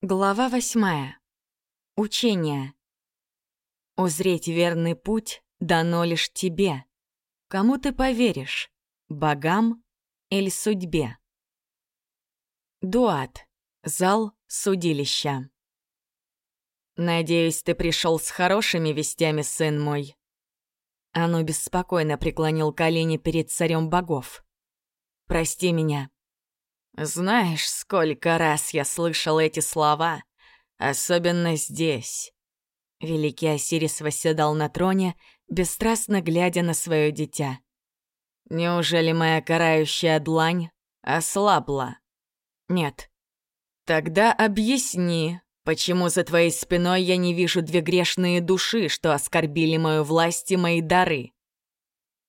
Глава восьмая. Учение. Узреть верный путь дано лишь тебе. Кому ты поверишь, богам или судьбе? Дуат. Зал судилища. «Надеюсь, ты пришел с хорошими вестями, сын мой». Оно беспокойно преклонил колени перед царем богов. «Прости меня, знаешь, сколько раз я слышал эти слова, особенно здесь. Великий Осирис восседал на троне, бесстрастно глядя на свое дитя. Неужели моя карающая длань ослабла? Нет. Тогда объясни, почему за твоей спиной я не вижу две грешные души, что оскорбили мою власть и мои дары?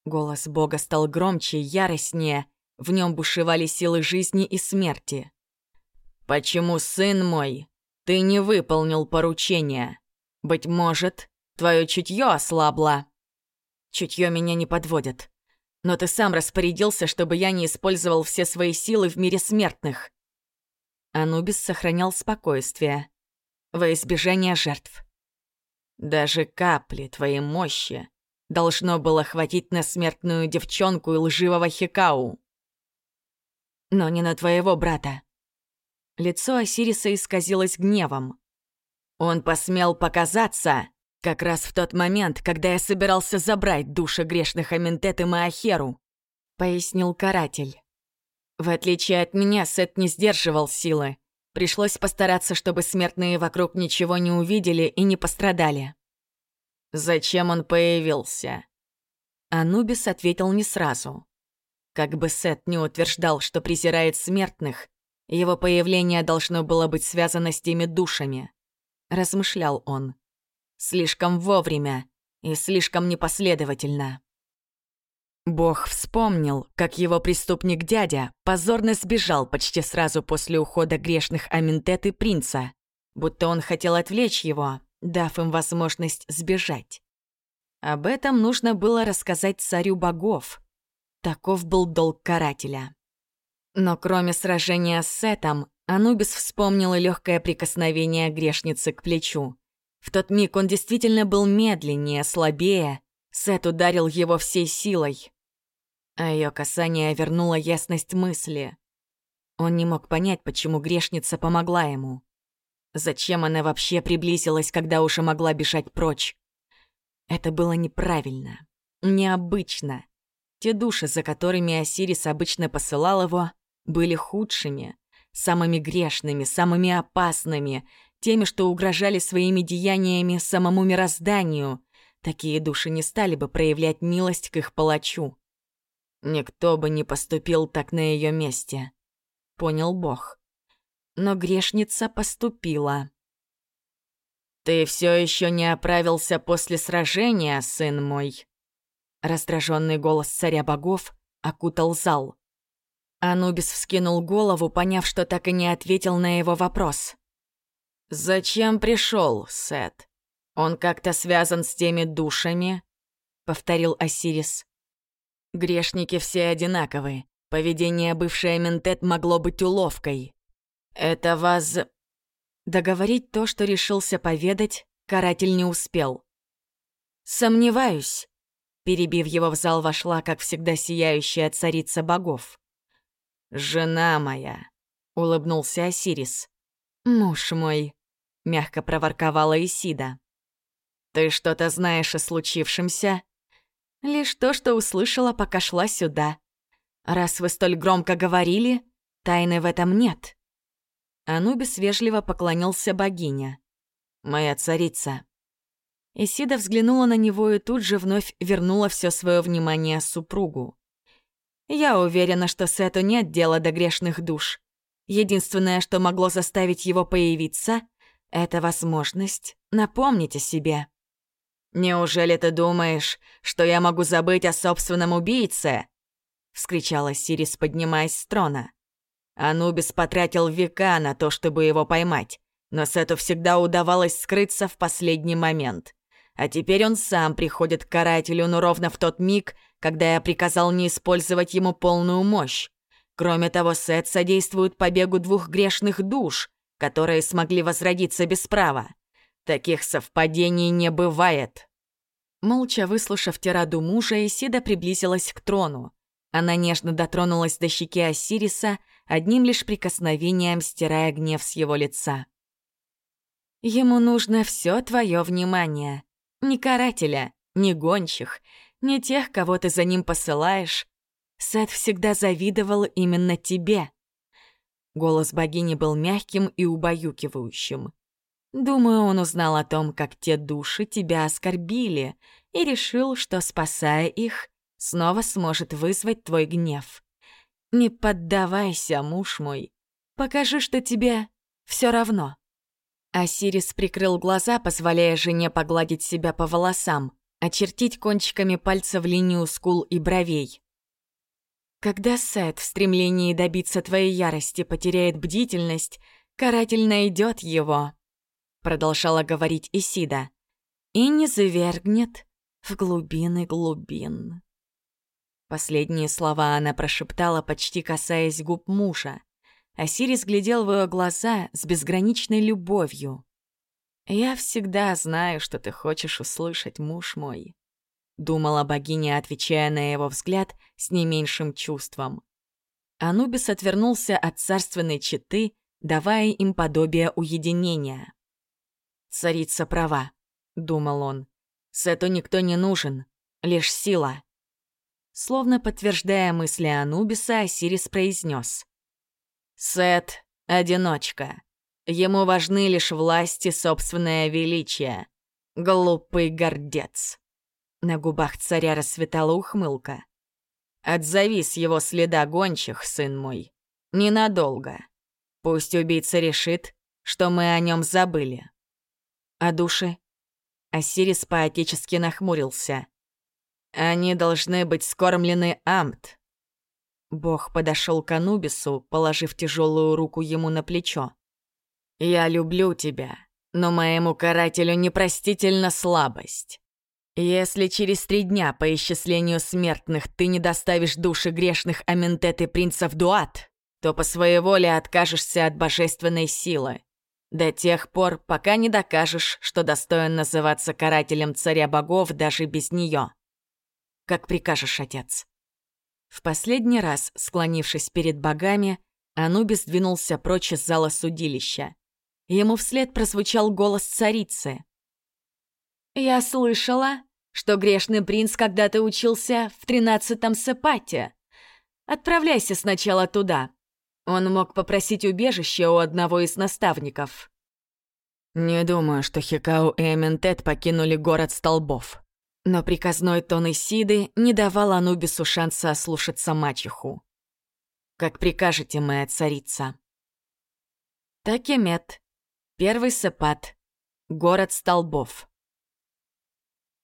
Голос Бога стал громче, яростнее, в нем бушевали силы жизни и смерти. «Почему, сын мой, ты не выполнил поручение? Быть может, твое чутье ослабло?» «Чутье меня не подводит. Но ты сам распорядился, чтобы я не использовал все свои силы в мире смертных». Анубис сохранял спокойствие. Во избежание жертв. «Даже капли твоей мощи должно было хватить на смертную девчонку и лживого Хикау но не на твоего брата». Лицо Осириса исказилось гневом. «Он посмел показаться как раз в тот момент, когда я собирался забрать души грешных Аминтет и Маахеру», — пояснил каратель. «В отличие от меня, Сет не сдерживал силы. Пришлось постараться, чтобы смертные вокруг ничего не увидели и не пострадали». «Зачем он появился?» Анубис ответил не сразу. Как бы Сет не утверждал, что презирает смертных, его появление должно было быть связано с теми душами. Размышлял он. Слишком вовремя и слишком непоследовательно. Бог вспомнил, как его преступник-дядя позорно сбежал почти сразу после ухода грешных Аминтет и принца, будто он хотел отвлечь его, дав им возможность сбежать. Об этом нужно было рассказать царю богов, Таков был долг карателя. Но кроме сражения с Сетом, Анубис вспомнил и легкое прикосновение грешницы к плечу. В тот миг он действительно был медленнее, слабее. Сет ударил его всей силой. А ее касание вернуло ясность мысли. Он не мог понять, почему грешница помогла ему. Зачем она вообще приблизилась, когда уже могла бежать прочь? Это было неправильно, необычно. Те души, за которыми Осирис обычно посылал его, были худшими, самыми грешными, самыми опасными, теми, что угрожали своими деяниями самому мирозданию. Такие души не стали бы проявлять милость к их палачу. Никто бы не поступил так на ее месте, понял Бог. Но грешница поступила. «Ты все еще не оправился после сражения, сын мой», Раздраженный голос царя богов окутал зал. Анубис вскинул голову, поняв, что так и не ответил на его вопрос. «Зачем пришел, Сет? Он как-то связан с теми душами?» — повторил Осирис. «Грешники все одинаковы. Поведение бывшей Ментет могло быть уловкой. Это вас...» Договорить то, что решился поведать, каратель не успел. «Сомневаюсь», Перебив его в зал, вошла, как всегда, сияющая царица богов. «Жена моя!» — улыбнулся Осирис. «Муж мой!» — мягко проворковала Исида. «Ты что-то знаешь о случившемся?» «Лишь то, что услышала, пока шла сюда. Раз вы столь громко говорили, тайны в этом нет». Анубис вежливо поклонился богине. «Моя царица, Исида взглянула на него и тут же вновь вернула все свое внимание супругу. «Я уверена, что Сету нет дела до грешных душ. Единственное, что могло заставить его появиться, это возможность напомнить о себе». «Неужели ты думаешь, что я могу забыть о собственном убийце?» — вскричала Сирис, поднимаясь с трона. Анубис потратил века на то, чтобы его поймать, но Сету всегда удавалось скрыться в последний момент. А теперь он сам приходит к карателю, но ровно в тот миг, когда я приказал не использовать ему полную мощь. Кроме того, Сет содействует побегу двух грешных душ, которые смогли возродиться без права. Таких совпадений не бывает. Молча выслушав тираду мужа, Исида приблизилась к трону. Она нежно дотронулась до щеки Осириса, одним лишь прикосновением стирая гнев с его лица. «Ему нужно все твое внимание. Не карателя, не гончих, не тех, кого ты за ним посылаешь. Сет всегда завидовал именно тебе». Голос богини был мягким и убаюкивающим. Думаю, он узнал о том, как те души тебя оскорбили, и решил, что, спасая их, снова сможет вызвать твой гнев. Не поддавайся, муж мой. Покажи, что тебе все равно. Асирис прикрыл глаза, позволяя жене погладить себя по волосам, очертить кончиками пальцев линию скул и бровей. Когда Сет в стремлении добиться твоей ярости потеряет бдительность, каратель найдет его, продолжала говорить Исида, и не завергнет в глубины глубин. Последние слова она прошептала, почти касаясь губ мужа. Асирис глядел в ее глаза с безграничной любовью. «Я всегда знаю, что ты хочешь услышать, муж мой», — думала богиня, отвечая на его взгляд с не меньшим чувством. Анубис отвернулся от царственной четы, давая им подобие уединения. «Царица права», — думал он. «Сету никто не нужен, лишь сила». Словно подтверждая мысли Анубиса, Осирис произнес. «Сет — одиночка. Ему важны лишь власти собственное величие. Глупый гордец». На губах царя расцветала ухмылка. «Отзови с его следа гончих, сын мой. Ненадолго. Пусть убийца решит, что мы о нем забыли». «А души?» Осирис поотечески нахмурился. Они должны быть скормлены Амт. Бог подошел к Анубису, положив тяжелую руку ему на плечо. «Я люблю тебя, но моему карателю непростительна слабость. Если через три дня по исчислению смертных ты не доставишь души грешных Аментет и принцев Дуат, то по своей воле откажешься от божественной силы. До тех пор, пока не докажешь, что достоин называться карателем царя богов даже без нее. Как прикажешь, отец». В последний раз, склонившись перед богами, Анубис двинулся прочь из зала судилища. Ему вслед прозвучал голос царицы. «Я слышала, что грешный принц когда-то учился в тринадцатом Сепате. Отправляйся сначала туда. Он мог попросить убежище у одного из наставников». «Не думаю, что Хикау и Эментет покинули город столбов», но приказной тон Исиды не давал Анубису шанса ослушаться мачеху. «Как прикажете, моя царица». Такемет. Первый сепат. Город столбов.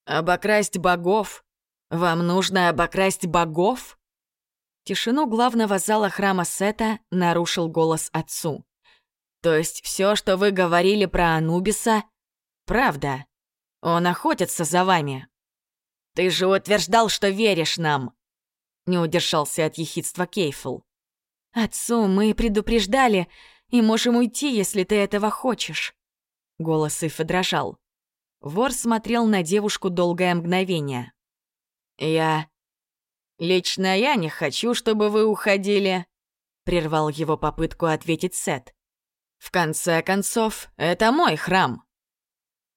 «Обокрасть богов? Вам нужно обокрасть богов?» Тишину главного зала храма Сета нарушил голос отцу. «То есть все, что вы говорили про Анубиса, правда? Он охотится за вами?» «Ты же утверждал, что веришь нам!» Не удержался от ехидства Кейфл. «Отцу мы предупреждали, и можем уйти, если ты этого хочешь». Голос Ифа дрожал. Вор смотрел на девушку долгое мгновение. «Я... Лично я не хочу, чтобы вы уходили», — прервал его попытку ответить Сет. «В конце концов, это мой храм».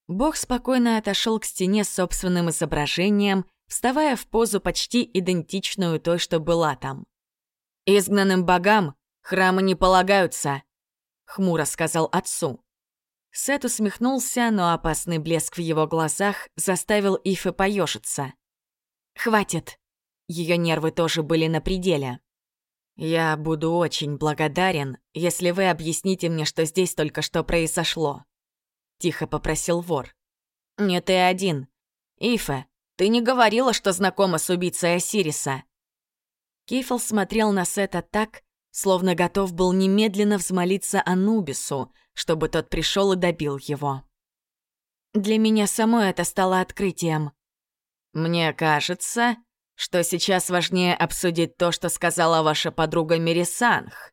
Бог спокойно отошел к стене с собственным изображением, вставая в позу почти идентичную той, что была там. «Изгнанным богам храмы не полагаются», — хмуро сказал отцу. Сет усмехнулся, но опасный блеск в его глазах заставил Ифы поежиться. «Хватит!» Ее нервы тоже были на пределе. «Я буду очень благодарен, если вы объясните мне, что здесь только что произошло», — тихо попросил вор. «Не ты один. Ифе, ты не говорила, что знакома с убийцей Осириса?» Кейфл смотрел на Сета так, словно готов был немедленно взмолиться Анубису, чтобы тот пришел и добил его. Для меня самой это стало открытием. «Мне кажется, что сейчас важнее обсудить то, что сказала ваша подруга Мерисанх»,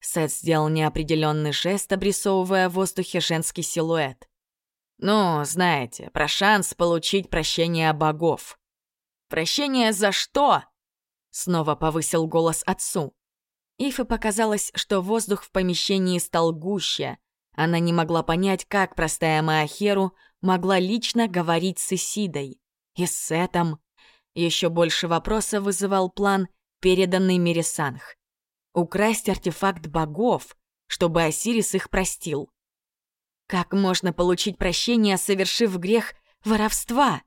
Сет сделал неопределенный жест, обрисовывая в воздухе женский силуэт. «Ну, знаете, про шанс получить прощение богов». «Прощение за что?» Снова повысил голос отцу. Ифе показалось, что воздух в помещении стал гуще. Она не могла понять, как простая Маахеру могла лично говорить с Исидой. И с Сетом. Еще больше вопросов вызывал план, переданный Мирисанх. Украсть артефакт богов, чтобы Осирис их простил. Как можно получить прощение, совершив грех воровства?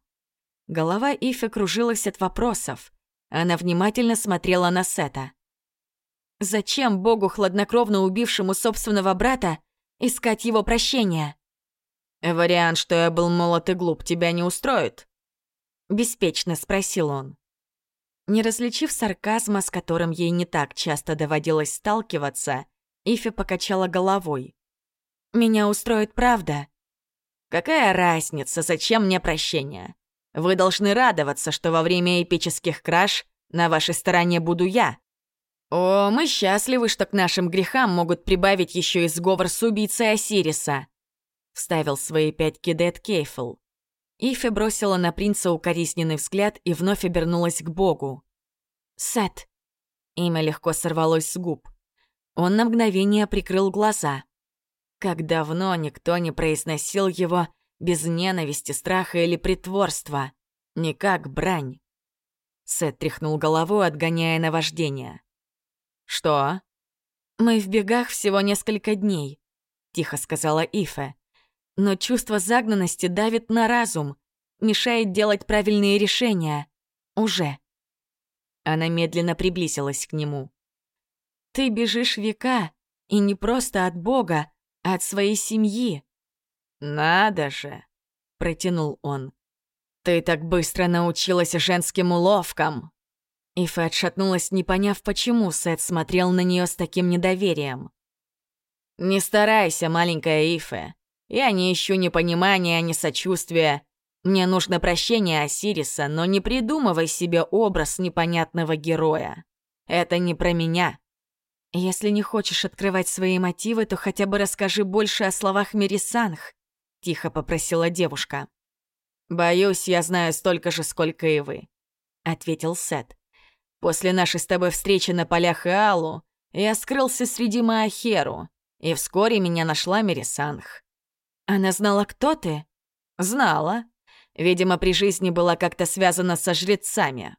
Голова Ифе кружилась от вопросов. Она внимательно смотрела на Сета. Зачем Богу, хладнокровно убившему собственного брата, искать его прощения? «Вариант, что я был молод и глуп, тебя не устроит?» Беспечно спросил он. Не различив сарказма, с которым ей не так часто доводилось сталкиваться, Ифи покачала головой. «Меня устроит правда». «Какая разница, зачем мне прощение? Вы должны радоваться, что во время эпических краж на вашей стороне буду я. О, мы счастливы, что к нашим грехам могут прибавить еще и сговор с убийцей Осириса. Вставил свои пять кидет Кейфл. Ифи бросила на принца укоризненный взгляд и вновь обернулась к богу. «Сет». Имя легко сорвалось с губ. Он на мгновение прикрыл глаза. Как давно никто не произносил его без ненависти, страха или притворства. Не как брань. Сет тряхнул головой, отгоняя наваждение. «Что?» «Мы в бегах всего несколько дней», — тихо сказала Ифе. «Но чувство загнанности давит на разум, мешает делать правильные решения. Уже». Она медленно приблизилась к нему. «Ты бежишь века, и не просто от Бога, а от своей семьи. «Надо же!» — протянул он. «Ты так быстро научилась женским уловкам!» Ифа отшатнулась, не поняв, почему Сет смотрел на нее с таким недоверием. «Не старайся, маленькая Ифе. Я не ищу ни понимания, ни сочувствия. Мне нужно прощение Осириса, но не придумывай себе образ непонятного героя. Это не про меня». «Если не хочешь открывать свои мотивы, то хотя бы расскажи больше о словах Мирисанх», тихо попросила девушка. «Боюсь, я знаю столько же, сколько и вы», — ответил Сет. «После нашей с тобой встречи на полях Иалу я скрылся среди Маахеру, и вскоре меня нашла Мерисанх». «Она знала, кто ты?» «Знала. Видимо, при жизни была как-то связана со жрецами».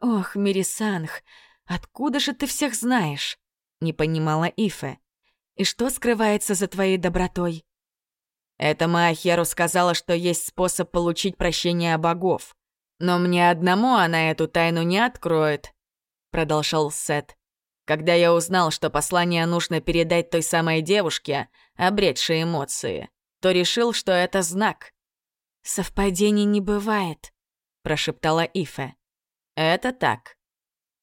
«Ох, Мерисанх, откуда же ты всех знаешь?» — не понимала Ифе. «И что скрывается за твоей добротой?» Это Маахеру сказала, что есть способ получить прощение богов. Но мне одному она эту тайну не откроет, продолжал Сет. Когда я узнал, что послание нужно передать той самой девушке, обретшей эмоции, то решил, что это знак. «Совпадений не бывает», — прошептала Ифе. «Это так».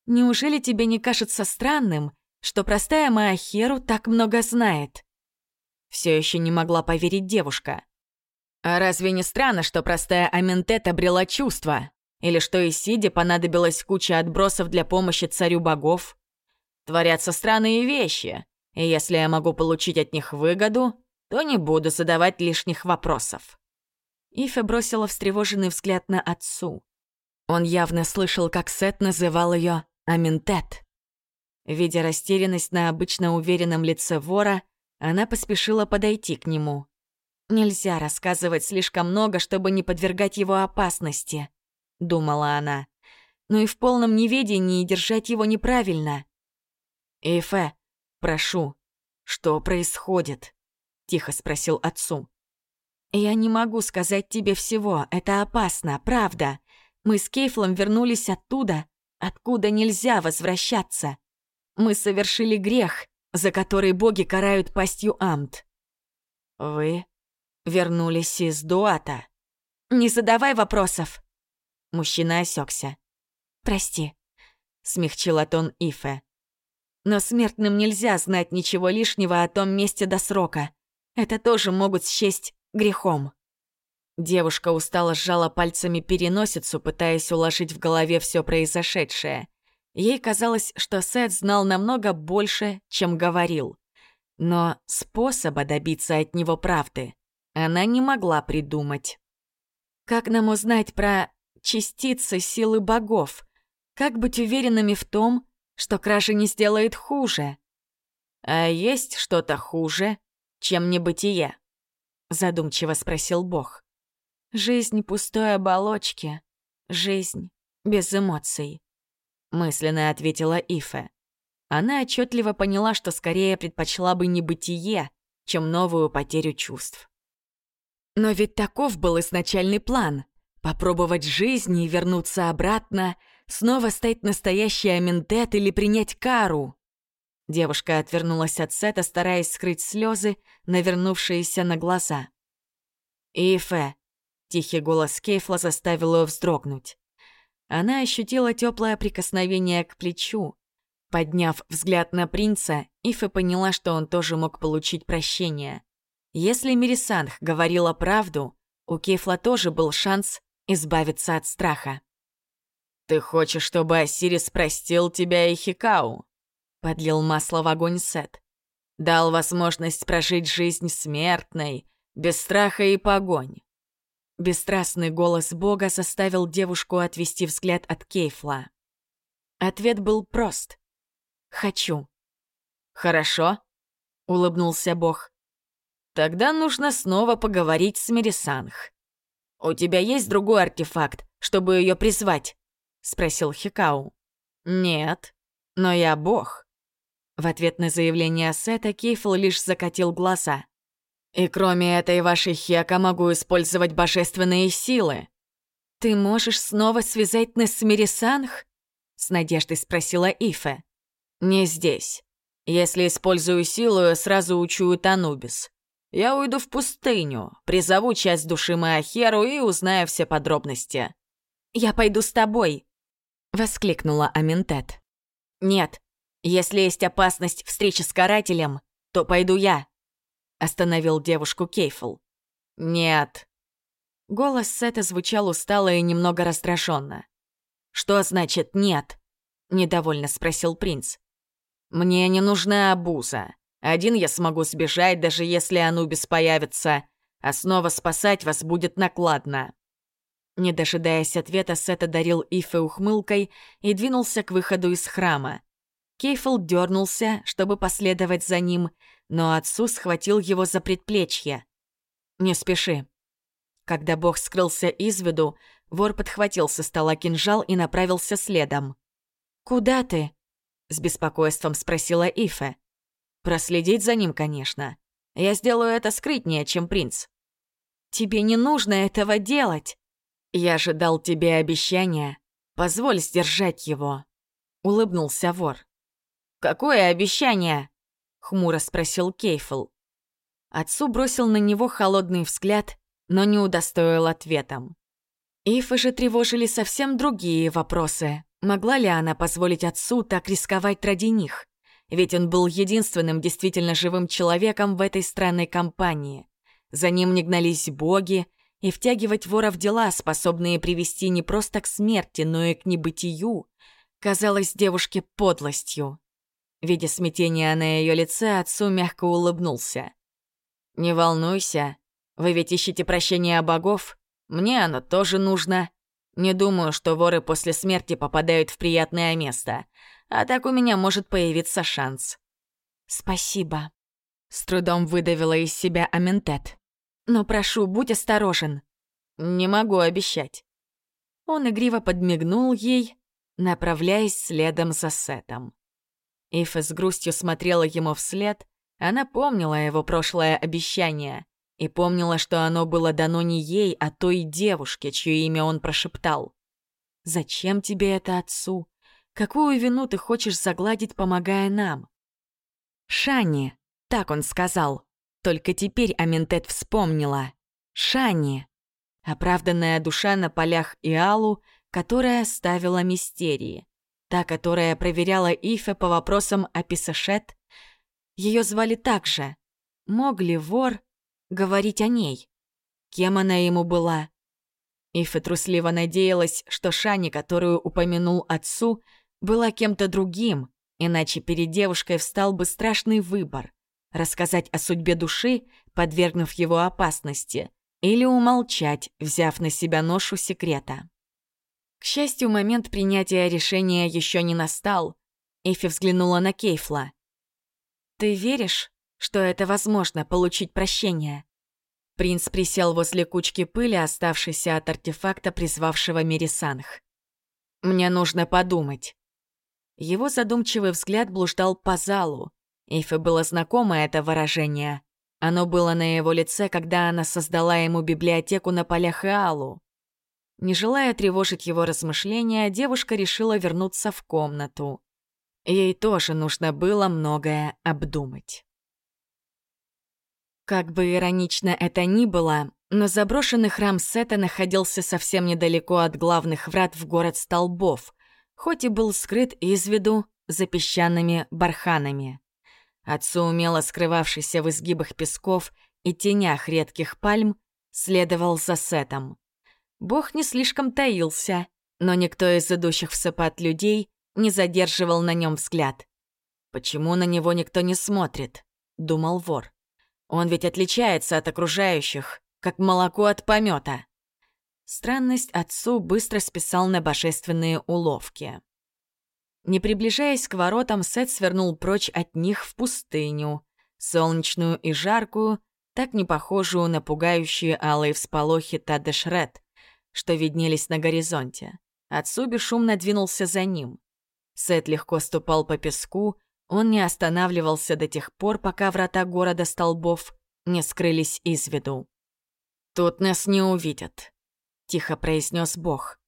«Неужели тебе не кажется странным, что простая Маахеру так много знает?» Все еще не могла поверить девушка. А разве не странно, что простая Аментет обрела чувства? Или что Исиде понадобилась куча отбросов для помощи царю богов? Творятся странные вещи, и если я могу получить от них выгоду, то не буду задавать лишних вопросов. Ифа бросила встревоженный взгляд на отцу. Он явно слышал, как Сет называл ее Аментет. Видя растерянность на обычно уверенном лице вора, она поспешила подойти к нему. «Нельзя рассказывать слишком много, чтобы не подвергать его опасности», — думала она. «Но и в полном неведении держать его неправильно». «Эйфе, прошу, что происходит?» — тихо спросил отцу. «Я не могу сказать тебе всего, это опасно, правда. Мы с Кейфлом вернулись оттуда, откуда нельзя возвращаться. Мы совершили грех, за который боги карают пастью Амт. Вы вернулись из Дуата. Не задавай вопросов. Мужчина осекся. Прости, смягчила тон Ифе. Но смертным нельзя знать ничего лишнего о том месте до срока. Это тоже могут счесть грехом. Девушка устало сжала пальцами переносицу, пытаясь уложить в голове все произошедшее. Ей казалось, что Сет знал намного больше, чем говорил. Но способа добиться от него правды она не могла придумать. Как нам узнать про частицы силы богов? Как быть уверенными в том, что кража не сделает хуже? А есть что-то хуже, чем небытие? Задумчиво спросил бог. Жизнь пустой оболочки. Жизнь без эмоций. Мысленно ответила Ифе. Она отчетливо поняла, что скорее предпочла бы небытие, чем новую потерю чувств. Но ведь таков был изначальный план — попробовать жизнь и вернуться обратно, снова стать настоящей Аминтет или принять кару. Девушка отвернулась от Сета, стараясь скрыть слезы, навернувшиеся на глаза. «Ифе!» — тихий голос Кейфла заставил ее вздрогнуть. Она ощутила теплое прикосновение к плечу. Подняв взгляд на принца, Ифе поняла, что он тоже мог получить прощение. Если Мирисанх говорила правду, у Кейфла тоже был шанс избавиться от страха. «Ты хочешь, чтобы Осирис простил тебя и Хикау?» Подлил масло в огонь Сет. Дал возможность прожить жизнь смертной, без страха и погонь. Бесстрастный голос Бога заставил девушку отвести взгляд от Кейфла. Ответ был прост. «Хочу». «Хорошо», — улыбнулся Бог. Тогда нужно снова поговорить с Мерисанх. «У тебя есть другой артефакт, чтобы ее призвать?» — спросил Хикау. «Нет, но я бог». В ответ на заявление Сета Кейфл лишь закатил глаза. «И кроме этой вашей Хека могу использовать божественные силы». «Ты можешь снова связать нас с Мерисанх?» — с надеждой спросила Ифе. «Не здесь. Если использую силу, сразу учуют Анубис. Я уйду в пустыню, призову часть души Маахеру и узнаю все подробности. «Я пойду с тобой!» — воскликнула Аминтет. «Нет, если есть опасность встречи с карателем, то пойду я», — остановил девушку Кейфл. «Нет». Голос Сета звучал устало и немного раздраженно. «Что значит «нет»?» — недовольно спросил принц. «Мне не нужна обуза. Один я смогу сбежать, даже если Анубис появится, а снова спасать вас будет накладно». Не дожидаясь ответа, Сет одарил Ифе ухмылкой и двинулся к выходу из храма. Кейфл дернулся, чтобы последовать за ним, но отцу схватил его за предплечье. «Не спеши». Когда бог скрылся из виду, вор подхватил со стола кинжал и направился следом. «Куда ты?» — с беспокойством спросила Ифе. Проследить за ним, конечно. Я сделаю это скрытнее, чем принц. Тебе не нужно этого делать. Я же дал тебе обещание. Позволь сдержать его. Улыбнулся вор. Какое обещание? Хмуро спросил Кейфл. Отцу бросил на него холодный взгляд, но не удостоил ответом. Ифы же тревожили совсем другие вопросы. Могла ли она позволить отцу так рисковать ради них? ведь он был единственным действительно живым человеком в этой странной компании. За ним не гнались боги, и втягивать вора в дела, способные привести не просто к смерти, но и к небытию, казалось девушке подлостью. Видя смятение на ее лице, отцу мягко улыбнулся. «Не волнуйся, вы ведь ищете прощения богов, мне оно тоже нужно. Не думаю, что воры после смерти попадают в приятное место. А так у меня может появиться шанс. Спасибо. С трудом выдавила из себя Аментет. Но прошу, будь осторожен. Не могу обещать. Он игриво подмигнул ей, направляясь следом за Сетом. Ифа с грустью смотрела ему вслед, она помнила его прошлое обещание и помнила, что оно было дано не ей, а той девушке, чье имя он прошептал. «Зачем тебе это, отцу? Какую вину ты хочешь загладить, помогая нам?» «Шани», — так он сказал. Только теперь Аментет вспомнила. «Шани». Оправданная душа на полях Иалу, которая ставила мистерии. Та, которая проверяла Ифе по вопросам о Писашет. Ее звали так же. Мог ли вор говорить о ней? Кем она ему была? Ифе трусливо надеялась, что Шани, которую упомянул отцу, была кем-то другим, иначе перед девушкой встал бы страшный выбор — рассказать о судьбе души, подвергнув его опасности, или умолчать, взяв на себя ношу секрета. К счастью, момент принятия решения еще не настал. Эфи взглянула на Кейфла. «Ты веришь, что это возможно, получить прощение?» Принц присел возле кучки пыли, оставшейся от артефакта, призвавшего Мерисанх. «Мне нужно подумать». Его задумчивый взгляд блуждал по залу. Эйфе было знакомо это выражение. Оно было на его лице, когда она создала ему библиотеку на полях Иалу. Не желая тревожить его размышления, девушка решила вернуться в комнату. Ей тоже нужно было многое обдумать. Как бы иронично это ни было, но заброшенный храм Сета находился совсем недалеко от главных врат в город Столбов, хоть и был скрыт из виду за песчаными барханами. Отцу, умело скрывавшийся в изгибах песков и тенях редких пальм, следовал за Сетом. Бог не слишком таился, но никто из идущих в сапат людей не задерживал на нем взгляд. «Почему на него никто не смотрит?» — думал вор. «Он ведь отличается от окружающих, как молоко от помета. Странность отцу быстро списал на божественные уловки. Не приближаясь к воротам, Сет свернул прочь от них в пустыню, солнечную и жаркую, так не похожую на пугающие алые всполохи Тадешред, что виднелись на горизонте. Отцу бесшумно двинулся за ним. Сет легко ступал по песку, он не останавливался до тех пор, пока врата города столбов не скрылись из виду. «Тут нас не увидят», — тихо произнес Бог.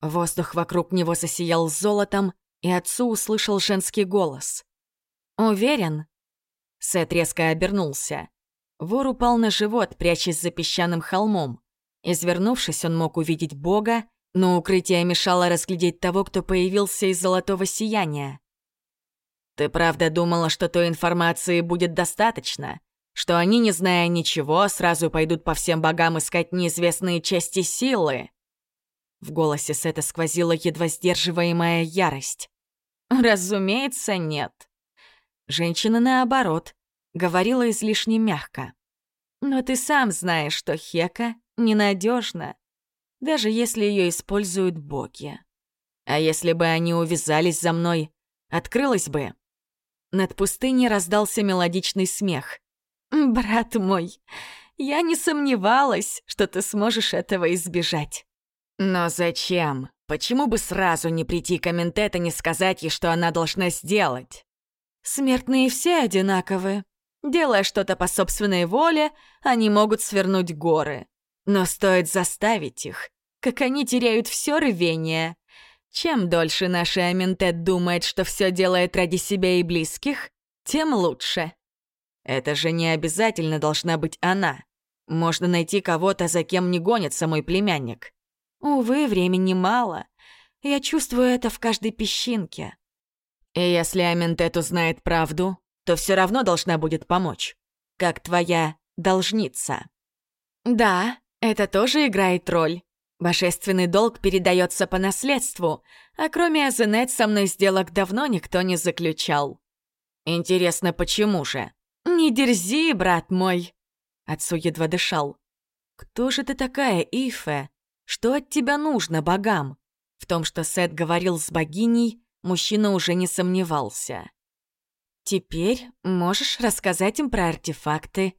Воздух вокруг него засиял золотом, и отцу услышал женский голос. «Уверен?» Сет резко обернулся. Вор упал на живот, прячась за песчаным холмом. Извернувшись, он мог увидеть Бога, но укрытие мешало разглядеть того, кто появился из золотого сияния. «Ты правда думала, что той информации будет достаточно? Что они, не зная ничего, сразу пойдут по всем богам искать неизвестные части силы?» В голосе Сета сквозила едва сдерживаемая ярость. «Разумеется, нет». Женщина, наоборот, говорила излишне мягко. «Но ты сам знаешь, что Хека ненадежна, даже если ее используют боги. А если бы они увязались за мной, открылась бы. Над пустыней раздался мелодичный смех. «Брат мой, я не сомневалась, что ты сможешь этого избежать». «Но зачем? Почему бы сразу не прийти к Аментет и не сказать ей, что она должна сделать?» «Смертные все одинаковы. Делая что-то по собственной воле, они могут свернуть горы. Но стоит заставить их, как они теряют все рвение. Чем дольше наша Аментет думает, что все делает ради себя и близких, тем лучше. Это же не обязательно должна быть она. Можно найти кого-то, за кем не гонится мой племянник. Увы, времени мало. Я чувствую это в каждой песчинке. И если Аментет узнает правду, то все равно должна будет помочь. Как твоя должница. Да, это тоже играет роль. Божественный долг передается по наследству, а кроме Азенет со мной сделок давно никто не заключал. Интересно, почему же? Не дерзи, брат мой. Отцу едва дышал. Кто же ты такая, Ифе? Что от тебя нужно богам? В том, что Сет говорил с богиней, мужчина уже не сомневался. Теперь можешь рассказать им про артефакты.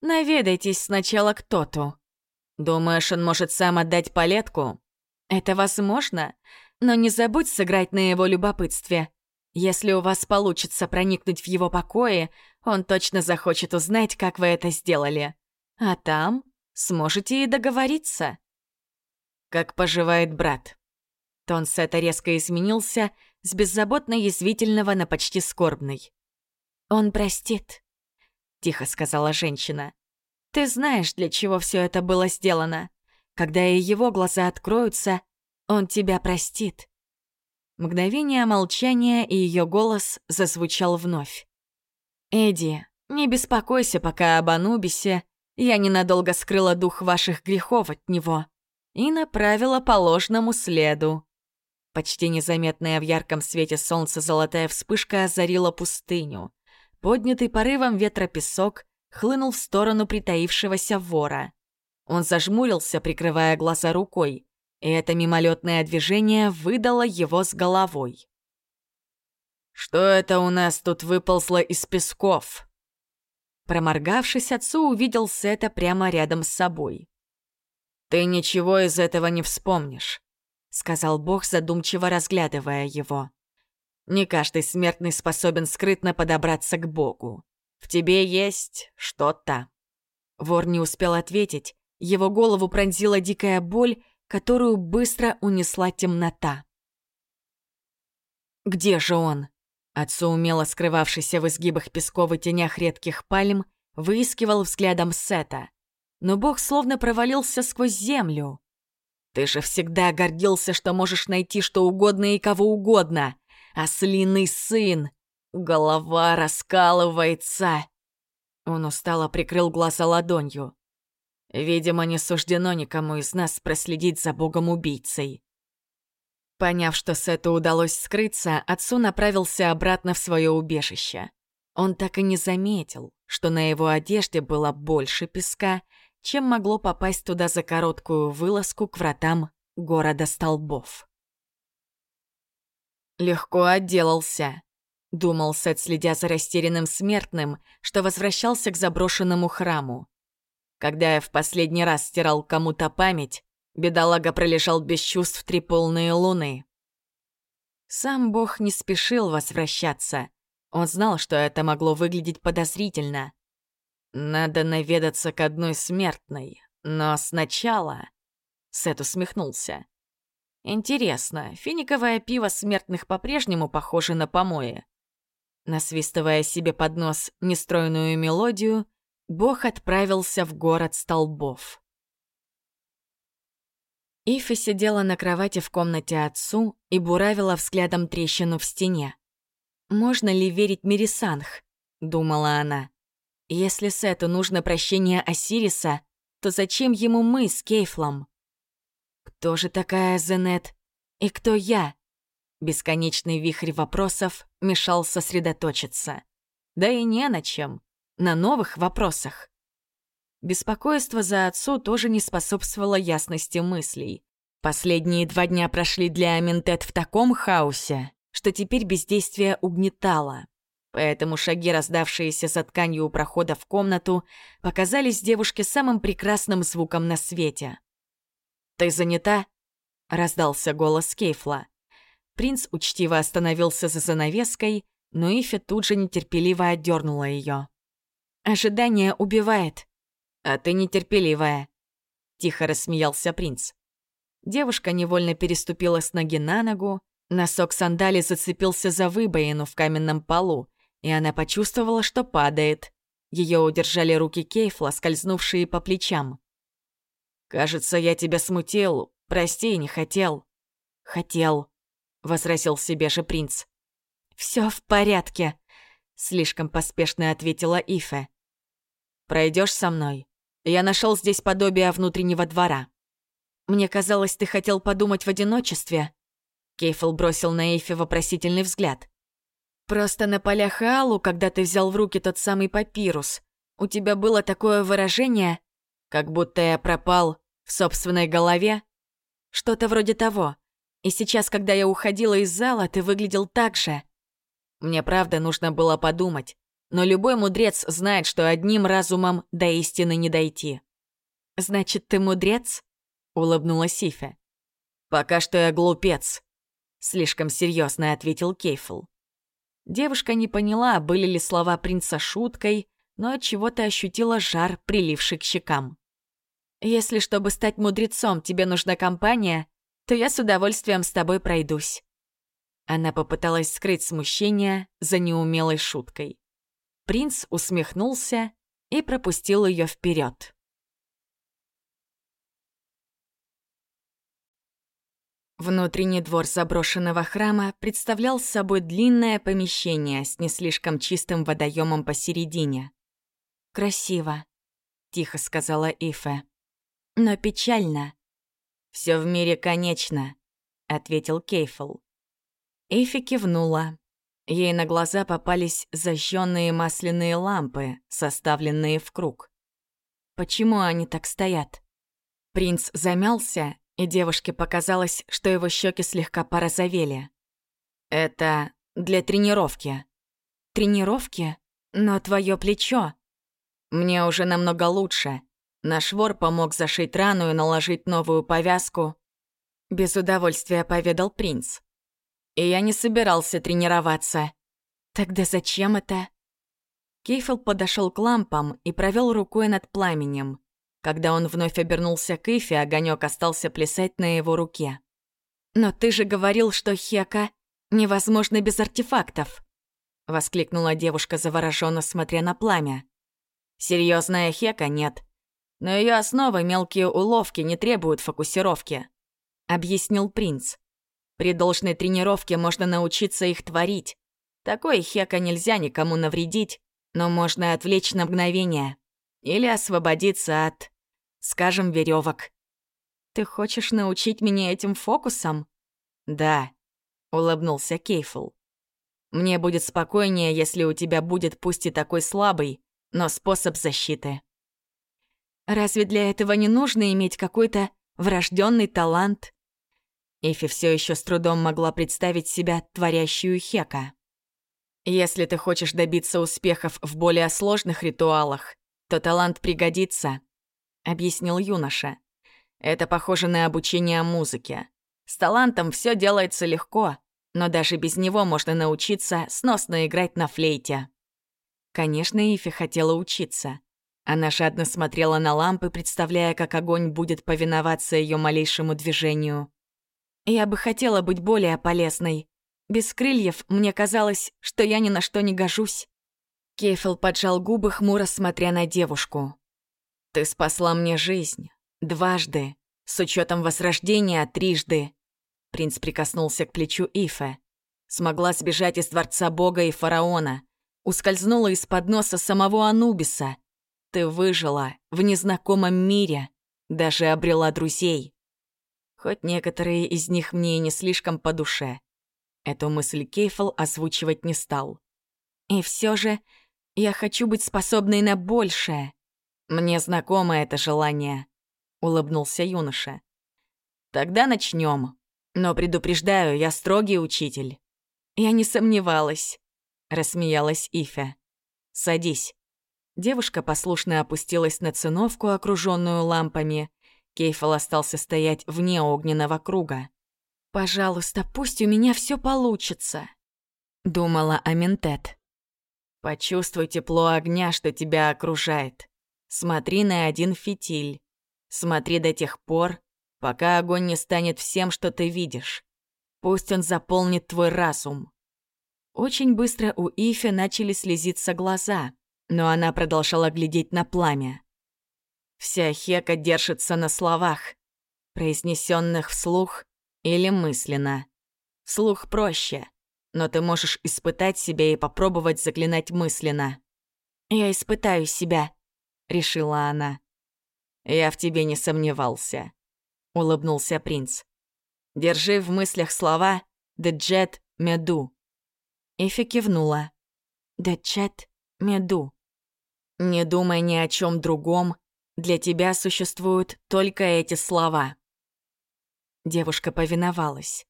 Наведайтесь сначала к Тоту. Думаешь, он может сам отдать палетку? Это возможно, но не забудь сыграть на его любопытстве. Если у вас получится проникнуть в его покои, он точно захочет узнать, как вы это сделали. А там сможете и договориться. Как поживает брат? Тон Сета резко изменился с беззаботно язвительного на почти скорбный. «Он простит», — тихо сказала женщина. Ты знаешь, для чего все это было сделано. Когда и его глаза откроются, он тебя простит. Мгновение молчания, и ее голос зазвучал вновь. «Эдди, не беспокойся пока об Анубисе. Я ненадолго скрыла дух ваших грехов от него и направила по ложному следу. Почти незаметная в ярком свете солнца золотая вспышка озарила пустыню. Поднятый порывом ветра песок хлынул в сторону притаившегося вора. Он зажмурился, прикрывая глаза рукой, и это мимолетное движение выдало его с головой. «Что это у нас тут выползло из песков?» Проморгавшись, отцу увидел Сета прямо рядом с собой. «Ты ничего из этого не вспомнишь», — сказал Бог, задумчиво разглядывая его. «Не каждый смертный способен скрытно подобраться к Богу. В тебе есть что-то». Вор не успел ответить, его голову пронзила дикая боль, которую быстро унесла темнота. «Где же он?» Отцу, умело скрывавшийся в изгибах песков и тенях редких пальм, выискивал взглядом Сета. Но бог словно провалился сквозь землю. «Ты же всегда гордился, что можешь найти что угодно и кого угодно. Ослиный сын! Голова раскалывается!» Он устало прикрыл глаза ладонью. «Видимо, не суждено никому из нас проследить за богом-убийцей. Поняв, что Сету удалось скрыться, отцу направился обратно в свое убежище. Он так и не заметил, что на его одежде было больше песка, чем могло попасть туда за короткую вылазку к вратам города столбов. «Легко отделался», — думал Сет, следя за растерянным смертным, что возвращался к заброшенному храму. «Когда я в последний раз стирал кому-то память, Бедолага пролежал без чувств три полные луны. Сам бог не спешил возвращаться. Он знал, что это могло выглядеть подозрительно. Надо наведаться к одной смертной, но сначала... Сет усмехнулся. Интересно, финиковое пиво смертных по-прежнему похоже на помои? Насвистывая себе под нос нестройную мелодию, бог отправился в город столбов. Ифа сидела на кровати в комнате отцу и буравила взглядом трещину в стене. «Можно ли верить Мирисанх?» — думала она. «Если Сету нужно прощение Осириса, то зачем ему мы с Кейфлом?» «Кто же такая Зенет? И кто я?» Бесконечный вихрь вопросов мешал сосредоточиться. Да и не на чем. На новых вопросах. Беспокойство за отцу тоже не способствовало ясности мыслей. Последние два дня прошли для Аминтет в таком хаосе, что теперь бездействие угнетало. Поэтому шаги, раздавшиеся за тканью у прохода в комнату, показались девушке самым прекрасным звуком на свете. «Ты занята?» — раздался голос Кейфла. Принц учтиво остановился за занавеской, но Ифи тут же нетерпеливо отдернула ее. «Ожидание убивает», «А ты нетерпеливая», — тихо рассмеялся принц. Девушка невольно переступила с ноги на ногу, носок сандали зацепился за выбоину в каменном полу, и она почувствовала, что падает. Ее удержали руки Кейфла, скользнувшие по плечам. «Кажется, я тебя смутил. Прости, не хотел». «Хотел», — возразил себе же принц. «Все в порядке», — слишком поспешно ответила Ифе. Пройдешь со мной?» Я нашел здесь подобие внутреннего двора. Мне казалось, ты хотел подумать в одиночестве. Кейфл бросил на Эйфи вопросительный взгляд. Просто на полях Алу, когда ты взял в руки тот самый папирус, у тебя было такое выражение, как будто я пропал в собственной голове. Что-то вроде того. И сейчас, когда я уходила из зала, ты выглядел так же. Мне правда нужно было подумать. Но любой мудрец знает, что одним разумом до истины не дойти. «Значит, ты мудрец?» — улыбнулась Сифа. «Пока что я глупец», — слишком серьезно ответил Кейфл. Девушка не поняла, были ли слова принца шуткой, но от чего-то ощутила жар, приливший к щекам. «Если, чтобы стать мудрецом, тебе нужна компания, то я с удовольствием с тобой пройдусь». Она попыталась скрыть смущение за неумелой шуткой. Принц усмехнулся и пропустил ее вперед. Внутренний двор заброшенного храма представлял собой длинное помещение с не слишком чистым водоемом посередине. «Красиво», — тихо сказала Ифе. «Но печально. Все в мире конечно. — ответил Кейфл. Эйфи кивнула. Ей на глаза попались зажженные масляные лампы, составленные в круг. Почему они так стоят? Принц замялся, и девушке показалось, что его щеки слегка порозовели. «Это для тренировки». «Тренировки? Но твое плечо...» «Мне уже намного лучше. Наш вор помог зашить рану и наложить новую повязку». Без удовольствия поведал принц. И я не собирался тренироваться. Тогда зачем это? Кейфел подошел к лампам и провел рукой над пламенем. Когда он вновь обернулся к Ифе, огонек остался плясать на его руке. «Но ты же говорил, что Хека невозможно без артефактов!» — воскликнула девушка, завороженно смотря на пламя. Серьезная Хека нет. Но ее основы мелкие уловки не требуют фокусировки», — объяснил принц. При должной тренировке можно научиться их творить. Такой хека нельзя никому навредить, но можно отвлечь на мгновение. Или освободиться от, скажем, веревок. «Ты хочешь научить меня этим фокусам?» «Да», — улыбнулся Кейфл. «Мне будет спокойнее, если у тебя будет пусть и такой слабый, но способ защиты». «Разве для этого не нужно иметь какой-то врожденный талант?» Эфи все еще с трудом могла представить себя творящую Хека. Если ты хочешь добиться успехов в более сложных ритуалах, то талант пригодится, объяснил юноша. Это похоже на обучение музыке. С талантом все делается легко, но даже без него можно научиться сносно играть на флейте. Конечно, Ифи хотела учиться. Она жадно смотрела на лампы, представляя, как огонь будет повиноваться ее малейшему движению. Я бы хотела быть более полезной. Без крыльев мне казалось, что я ни на что не гожусь. Кейфел поджал губы, хмуро смотря на девушку. «Ты спасла мне жизнь. Дважды. С учетом возрождения трижды». Принц прикоснулся к плечу Ифе. Смогла сбежать из дворца бога и фараона. Ускользнула из-под носа самого Анубиса. Ты выжила в незнакомом мире. Даже обрела друзей хоть некоторые из них мне и не слишком по душе. Эту мысль Кейфл озвучивать не стал. И все же я хочу быть способной на большее. Мне знакомо это желание, улыбнулся юноша. Тогда начнем. Но предупреждаю, я строгий учитель. Я не сомневалась, рассмеялась Ифе. Садись. Девушка послушно опустилась на циновку, окруженную лампами, Кейфел остался стоять вне огненного круга. «Пожалуйста, пусть у меня все получится», — думала Аментет. «Почувствуй тепло огня, что тебя окружает. Смотри на один фитиль. Смотри до тех пор, пока огонь не станет всем, что ты видишь. Пусть он заполнит твой разум». Очень быстро у Ифи начали слезиться глаза, но она продолжала глядеть на пламя. Вся Хека держится на словах, произнесенных вслух или мысленно. Вслух проще, но ты можешь испытать себя и попробовать заклинать мысленно. «Я испытаю себя», — решила она. «Я в тебе не сомневался», — улыбнулся принц. «Держи в мыслях слова «Деджет Меду». Эфи кивнула. «Деджет Меду». Не думай ни о чем другом для тебя существуют только эти слова». Девушка повиновалась.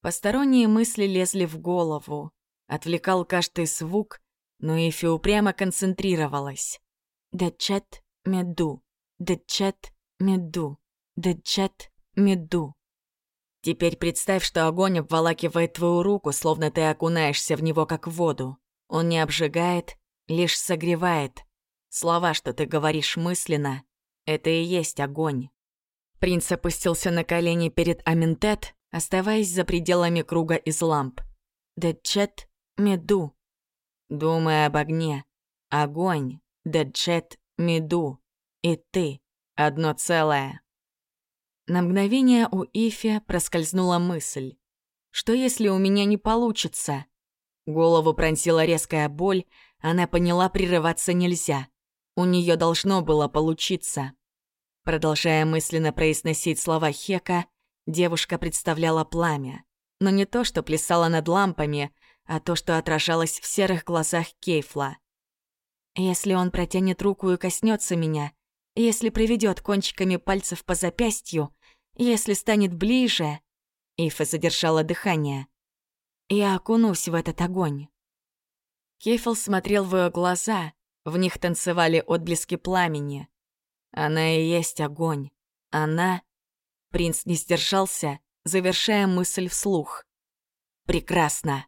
Посторонние мысли лезли в голову. Отвлекал каждый звук, но Эфи упрямо концентрировалась. «Дечет меду, дечет меду, дечет меду». Теперь представь, что огонь обволакивает твою руку, словно ты окунаешься в него как в воду. Он не обжигает, лишь согревает, Слова, что ты говоришь мысленно, это и есть огонь. Принц опустился на колени перед Аминтет, оставаясь за пределами круга из ламп. Деджет меду. Думай об огне. Огонь. Деджет меду. И ты. Одно целое. На мгновение у Ифи проскользнула мысль. Что если у меня не получится? Голову пронзила резкая боль, она поняла, прерываться нельзя. У нее должно было получиться. Продолжая мысленно произносить слова Хека, Девушка представляла пламя. Но не то, что плясало над лампами, а то, что отражалось в серых глазах Кейфла. Если он протянет руку и коснется меня, если проведет кончиками пальцев по запястью, если станет ближе... Ифа задержала дыхание. Я окунусь в этот огонь. Кейфл смотрел в ее глаза, в них танцевали отблески пламени. Она и есть огонь. Она... Принц не сдержался, завершая мысль вслух. «Прекрасно!»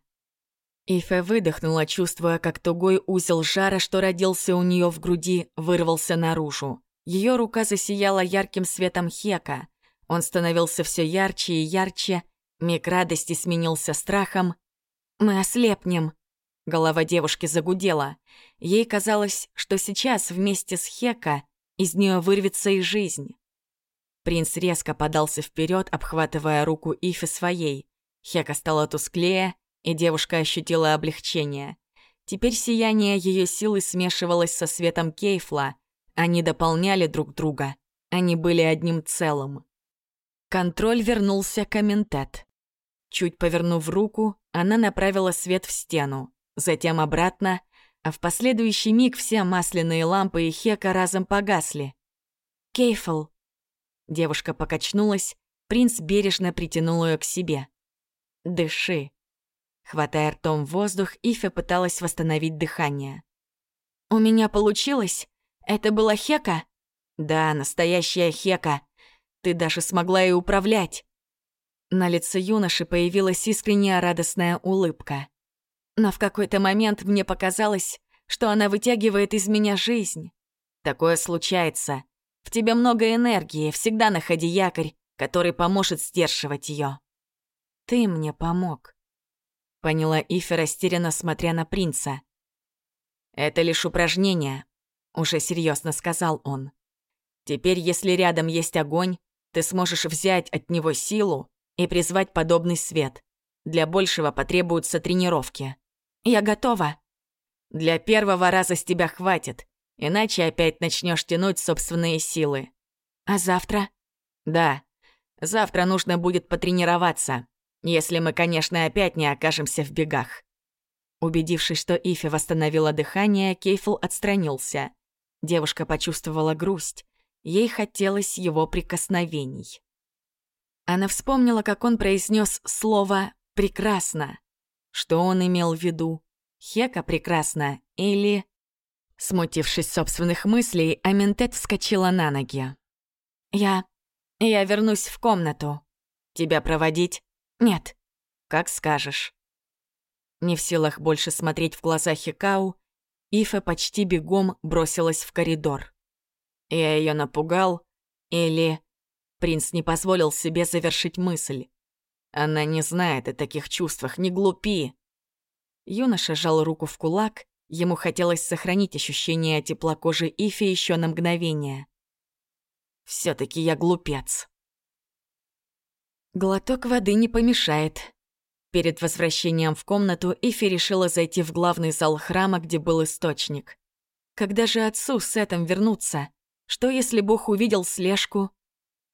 Ифе выдохнула, чувствуя, как тугой узел жара, что родился у нее в груди, вырвался наружу. Ее рука засияла ярким светом хека. Он становился все ярче и ярче, миг радости сменился страхом. «Мы ослепнем!» Голова девушки загудела. Ей казалось, что сейчас вместе с Хека из нее вырвется и жизнь. Принц резко подался вперед, обхватывая руку Ифи своей. Хека стала тусклее, и девушка ощутила облегчение. Теперь сияние ее силы смешивалось со светом Кейфла. Они дополняли друг друга. Они были одним целым. Контроль вернулся к Аментет. Чуть повернув руку, она направила свет в стену, затем обратно, а в последующий миг все масляные лампы и Хека разом погасли. «Кейфл!» Девушка покачнулась, принц бережно притянул ее к себе. «Дыши!» Хватая ртом воздух, Ифе пыталась восстановить дыхание. «У меня получилось? Это была Хека?» «Да, настоящая Хека. Ты даже смогла и управлять». На лице юноши появилась искренняя радостная улыбка. Но в какой-то момент мне показалось, что она вытягивает из меня жизнь. Такое случается. В тебе много энергии, всегда находи якорь, который поможет сдерживать ее. Ты мне помог поняла Ифа, растерянно смотря на принца. «Это лишь упражнение», — уже серьезно сказал он. «Теперь, если рядом есть огонь, ты сможешь взять от него силу и призвать подобный свет. Для большего потребуются тренировки. Я готова. Для первого раза с тебя хватит, иначе опять начнешь тянуть собственные силы. А завтра? Да, завтра нужно будет потренироваться. Если мы, конечно, опять не окажемся в бегах. Убедившись, что Ифи восстановила дыхание, Кейфл отстранился. Девушка почувствовала грусть. Ей хотелось его прикосновений. Она вспомнила, как он произнес слово «прекрасно». Что он имел в виду? Хека прекрасно или... Смутившись собственных мыслей, Аментет вскочила на ноги. «Я... я вернусь в комнату. Тебя проводить?» «Нет». «Как скажешь». Не в силах больше смотреть в глаза Хикау, Ифа почти бегом бросилась в коридор. Я ее напугал, или... Принц не позволил себе завершить мысль. Она не знает о таких чувствах, не глупи. Юноша сжал руку в кулак, ему хотелось сохранить ощущение тепла кожи Ифи еще на мгновение. все таки я глупец. Глоток воды не помешает. Перед возвращением в комнату Ифи решила зайти в главный зал храма, где был источник. Когда же отцу с этим вернуться? Что если Бог увидел слежку?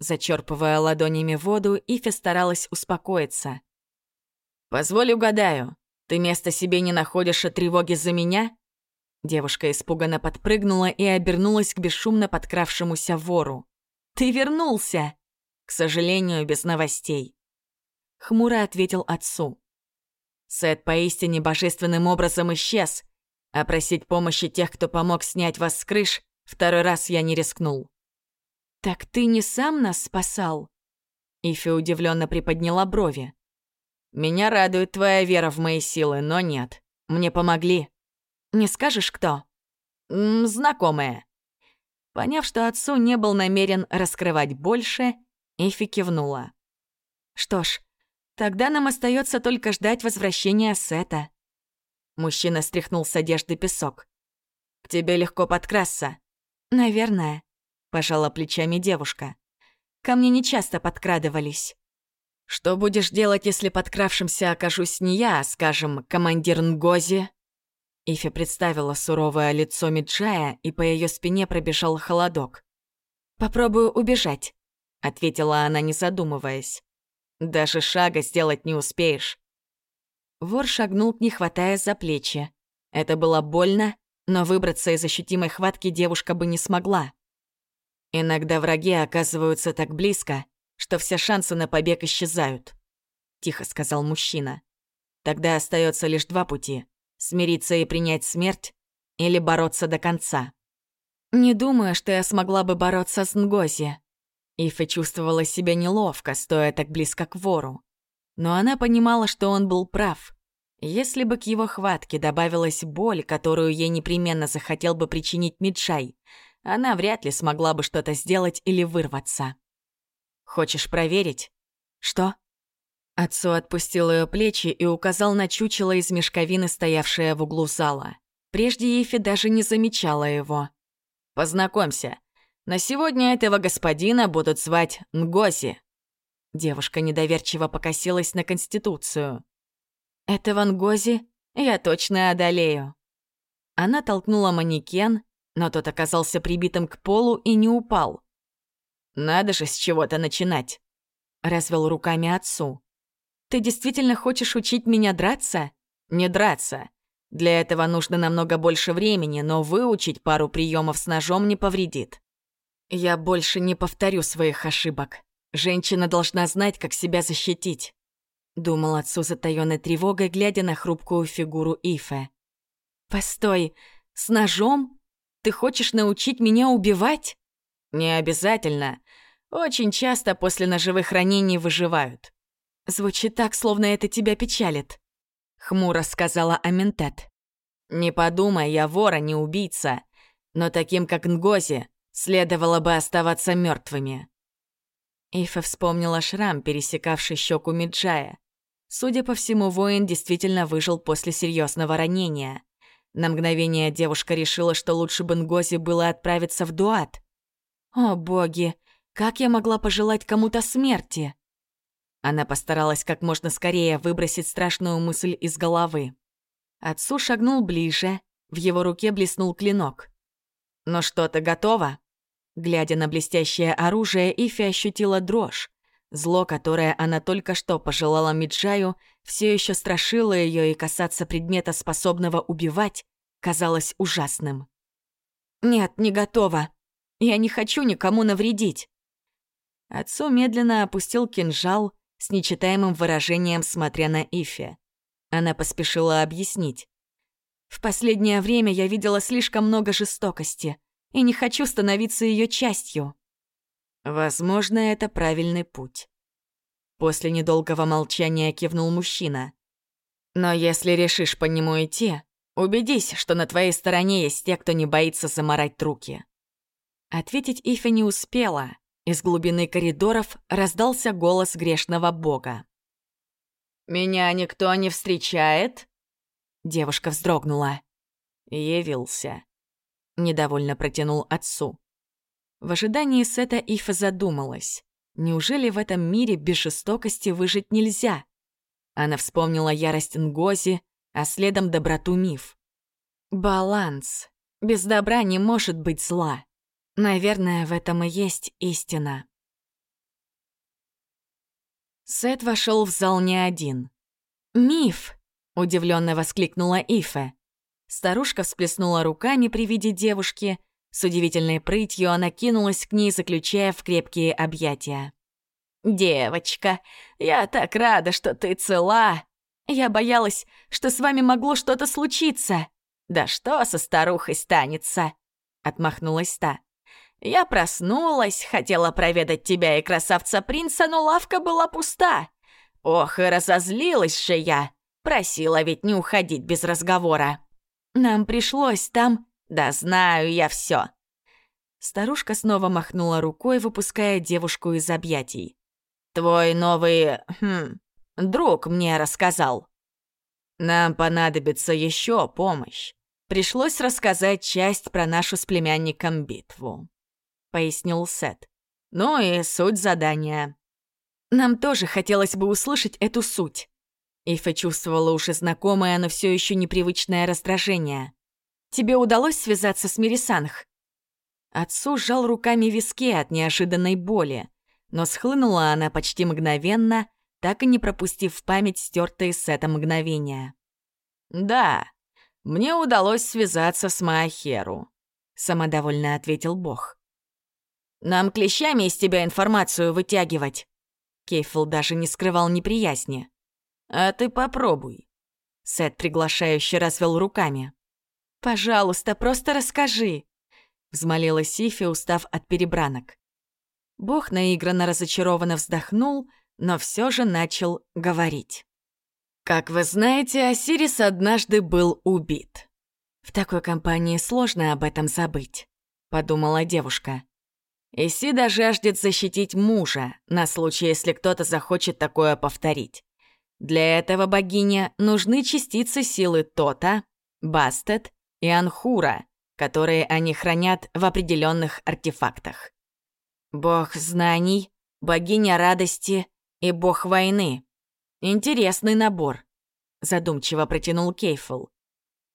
Зачерпывая ладонями воду, Ифи старалась успокоиться. «Позволь угадаю, ты места себе не находишь от тревоги за меня?» Девушка испуганно подпрыгнула и обернулась к бесшумно подкравшемуся вору. «Ты вернулся!» К сожалению, без новостей. Хмуро ответил отцу. Сет поистине божественным образом исчез, а просить помощи тех, кто помог снять вас с крыш, второй раз я не рискнул. «Так ты не сам нас спасал?» Ифи удивленно приподняла брови. «Меня радует твоя вера в мои силы, но нет. Мне помогли. Не скажешь, кто?» М «Знакомые». Поняв, что отцу не был намерен раскрывать больше, Эфи кивнула. «Что ж, тогда нам остается только ждать возвращения Сета». Мужчина стряхнул с одежды песок. «К тебе легко подкрасться». «Наверное», — пожала плечами девушка. «Ко мне нечасто подкрадывались». «Что будешь делать, если подкравшимся окажусь не я, а, скажем, командир Нгози?» Ифи представила суровое лицо Миджая, и по ее спине пробежал холодок. «Попробую убежать», ответила она, не задумываясь. Даже шага сделать не успеешь. Вор шагнул к ней, хватая за плечи. Это было больно, но выбраться из ощутимой хватки девушка бы не смогла. Иногда враги оказываются так близко, что все шансы на побег исчезают, тихо сказал мужчина. Тогда остается лишь два пути — смириться и принять смерть или бороться до конца. Не думаю, что я смогла бы бороться с Нгози. Ифа чувствовала себя неловко, стоя так близко к вору. Но она понимала, что он был прав. Если бы к его хватке добавилась боль, которую ей непременно захотел бы причинить Миджай, она вряд ли смогла бы что-то сделать или вырваться. «Хочешь проверить?» «Что?» Отцу отпустил ее плечи и указал на чучело из мешковины, стоявшее в углу зала. Прежде Ефи даже не замечала его. «Познакомься. На сегодня этого господина будут звать Нгоси». Девушка недоверчиво покосилась на Конституцию. «Этого Нгози я точно одолею». Она толкнула манекен, но тот оказался прибитым к полу и не упал. «Надо же с чего-то начинать», — развел руками отцу. «Ты действительно хочешь учить меня драться?» «Не драться. Для этого нужно намного больше времени, но выучить пару приемов с ножом не повредит. Я больше не повторю своих ошибок. Женщина должна знать, как себя защитить. Думал отцу затаённой тревогой, глядя на хрупкую фигуру Ифе. «Постой, с ножом? Ты хочешь научить меня убивать?» «Не обязательно. Очень часто после ножевых ранений выживают». «Звучит так, словно это тебя печалит», — хмуро сказала Аментет. «Не подумай, я вора, не убийца. Но таким, как Нгози, следовало бы оставаться мертвыми. Ифа вспомнила шрам, пересекавший щеку Миджая. Судя по всему, воин действительно выжил после серьезного ранения. На мгновение девушка решила, что лучше бы Нгози было отправиться в Дуат. «О, боги, как я могла пожелать кому-то смерти?» Она постаралась как можно скорее выбросить страшную мысль из головы. Отцу шагнул ближе, в его руке блеснул клинок. «Ну что, ты готова?» Глядя на блестящее оружие, Ифи ощутила дрожь. Зло, которое она только что пожелала Миджаю, все еще страшило ее, и касаться предмета, способного убивать, казалось ужасным. «Нет, не готова. Я не хочу никому навредить». Отцу медленно опустил кинжал с нечитаемым выражением, смотря на Ифи. Она поспешила объяснить. «В последнее время я видела слишком много жестокости и не хочу становиться ее частью. Возможно, это правильный путь. После недолгого молчания кивнул мужчина. Но если решишь по нему идти, убедись, что на твоей стороне есть те, кто не боится заморать руки. Ответить Ифа не успела. Из глубины коридоров раздался голос грешного бога. «Меня никто не встречает?» Девушка вздрогнула. Явился. Недовольно протянул отцу. В ожидании Сета Ифа задумалась. Неужели в этом мире без жестокости выжить нельзя? Она вспомнила ярость Нгози, а следом доброту миф. Баланс. Без добра не может быть зла. Наверное, в этом и есть истина. Сет вошел в зал не один. «Миф!» — удивленно воскликнула Ифе. Старушка всплеснула руками при виде девушки. С удивительной прытью она кинулась к ней, заключая в крепкие объятия. «Девочка, я так рада, что ты цела. Я боялась, что с вами могло что-то случиться. Да что со старухой станется?» — отмахнулась та. «Я проснулась, хотела проведать тебя и красавца-принца, но лавка была пуста. Ох, и разозлилась же я. Просила ведь не уходить без разговора. Нам пришлось там... Да знаю я все. Старушка снова махнула рукой, выпуская девушку из объятий. «Твой новый... Хм, друг мне рассказал. Нам понадобится еще помощь. Пришлось рассказать часть про нашу с племянником битву», — пояснил Сет. «Ну и суть задания». Нам тоже хотелось бы услышать эту суть. Ифа чувствовала уже знакомое, но все еще непривычное раздражение. «Тебе удалось связаться с Мирисанх?» Отцу сжал руками виски от неожиданной боли, но схлынула она почти мгновенно, так и не пропустив в память стертые с это мгновения. «Да, мне удалось связаться с Маахеру», — самодовольно ответил Бог. «Нам клещами из тебя информацию вытягивать». Кейфл даже не скрывал неприязни. «А ты попробуй». Сет приглашающе развел руками. «Пожалуйста, просто расскажи», — взмолила Сифи, устав от перебранок. Бог наигранно разочарованно вздохнул, но все же начал говорить. «Как вы знаете, Осирис однажды был убит. В такой компании сложно об этом забыть», — подумала девушка. Исида жаждет защитить мужа на случай, если кто-то захочет такое повторить. Для этого богине нужны частицы силы Тота, Бастет и Анхура, которые они хранят в определенных артефактах. Бог знаний, богиня радости и бог войны. Интересный набор, задумчиво протянул Кейфл.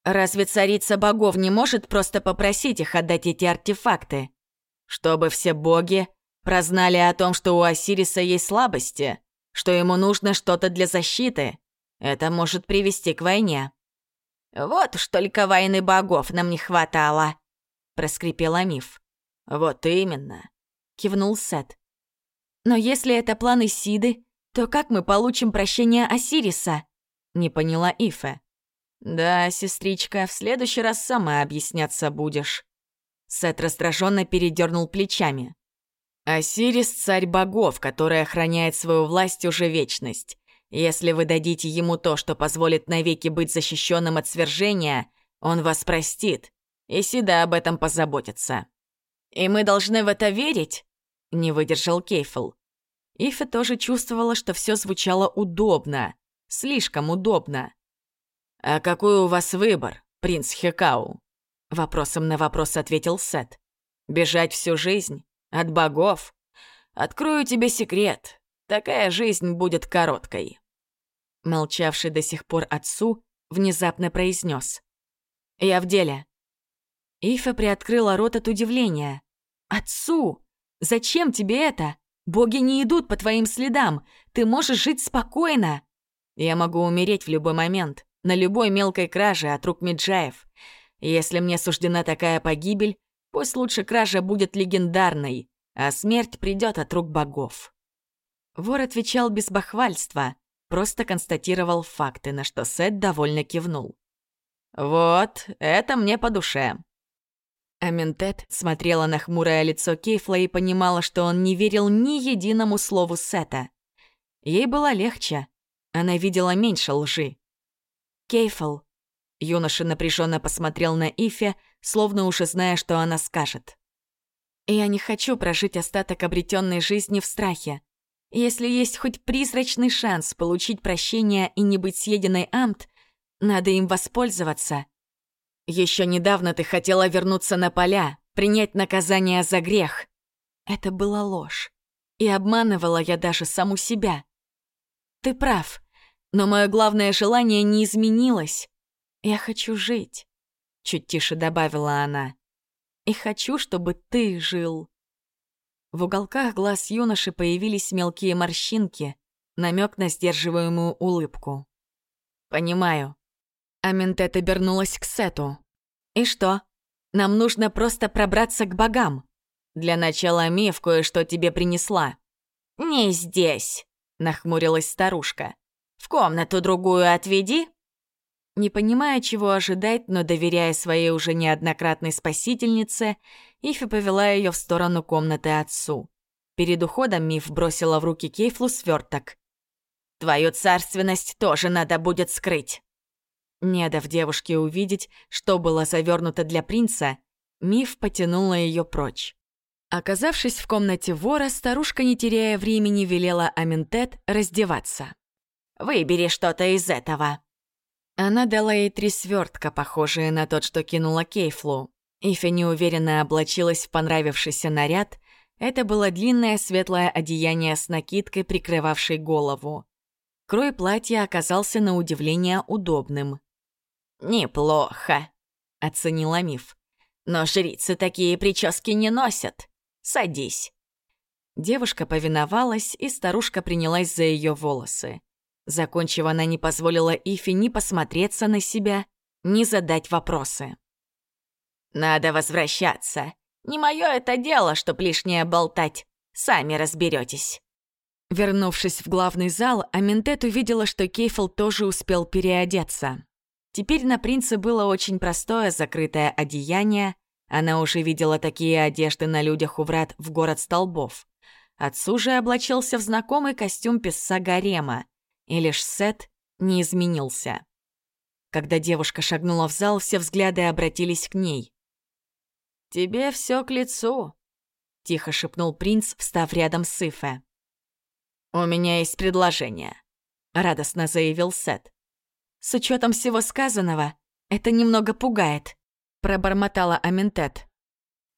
Разве царица богов не может просто попросить их отдать эти артефакты? Чтобы все боги прознали о том, что у Осириса есть слабости, что ему нужно что-то для защиты. Это может привести к войне. «Вот уж только войны богов нам не хватало», — проскрипел Амиф. «Вот именно», — кивнул Сет. «Но если это планы Сиды, то как мы получим прощение Осириса?» — не поняла Ифе. «Да, сестричка, в следующий раз сама объясняться будешь». Сет раздраженно передернул плечами. «Осирис — царь богов, который охраняет свою власть уже вечность. Если вы дадите ему то, что позволит навеки быть защищенным от свержения, он вас простит, и Сида об этом позаботится. «И мы должны в это верить?» — не выдержал Кейфл. Ифа тоже чувствовала, что все звучало удобно, слишком удобно. «А какой у вас выбор, принц Хекау?» Вопросом на вопрос ответил Сет. «Бежать всю жизнь? От богов? Открою тебе секрет. Такая жизнь будет короткой. Молчавший до сих пор отцу внезапно произнес: «Я в деле». Ифа приоткрыла рот от удивления. «Отцу! Зачем тебе это? Боги не идут по твоим следам. Ты можешь жить спокойно». «Я могу умереть в любой момент, на любой мелкой краже от рук Меджаев. Если мне суждена такая погибель, пусть лучше кража будет легендарной, а смерть придет от рук богов». Вор отвечал без бахвальства, просто констатировал факты, на что Сет довольно кивнул. «Вот, это мне по душе». Аментет смотрела на хмурое лицо Кейфла и понимала, что он не верил ни единому слову Сета. Ей было легче. Она видела меньше лжи. «Кейфл», — юноша напряженно посмотрел на Ифе, словно уже зная, что она скажет. «Я не хочу прожить остаток обретенной жизни в страхе. Если есть хоть призрачный шанс получить прощение и не быть съеденной Амт, надо им воспользоваться. Еще недавно ты хотела вернуться на поля, принять наказание за грех. Это была ложь. И обманывала я даже саму себя. Ты прав, но мое главное желание не изменилось. Я хочу жить, чуть тише добавила она. И хочу, чтобы ты жил. В уголках глаз юноши появились мелкие морщинки, намек на сдерживаемую улыбку. «Понимаю». Аментет обернулась к Сету. «И что? Нам нужно просто пробраться к богам. Для начала Мив кое-что тебе принесла». «Не здесь», — нахмурилась старушка. «В комнату другую отведи». Не понимая, чего ожидать, но доверяя своей уже неоднократной спасительнице, Ифи повела ее в сторону комнаты отцу. Перед уходом Миф бросила в руки Кейфлу сверток. «Твою царственность тоже надо будет скрыть!» Не дав девушке увидеть, что было завернуто для принца, Миф потянула ее прочь. Оказавшись в комнате вора, старушка, не теряя времени, велела Аментет раздеваться. «Выбери что-то из этого», она дала ей три свертка, похожие на тот, что кинула Кейфлу. Ифи неуверенно облачилась в понравившийся наряд. Это было длинное светлое одеяние с накидкой, прикрывавшей голову. Крой платья оказался на удивление удобным. «Неплохо», — оценила Миф. «Но жрицы такие прически не носят. Садись». Девушка повиновалась, и старушка принялась за ее волосы. Закончив, она не позволила Ифи ни посмотреться на себя, ни задать вопросы. «Надо возвращаться. Не мое это дело, чтоб лишнее болтать. Сами разберетесь. Вернувшись в главный зал, Аминтет увидела, что Кейфл тоже успел переодеться. Теперь на принце было очень простое закрытое одеяние. Она уже видела такие одежды на людях у врат в город столбов. Отцу же облачился в знакомый костюм писца Гарема, и лишь Сет не изменился. Когда девушка шагнула в зал, все взгляды обратились к ней. «Тебе все к лицу», — тихо шепнул принц, встав рядом с Ифе. «У меня есть предложение», — радостно заявил Сет. «С учетом всего сказанного, это немного пугает», — пробормотала Аментет.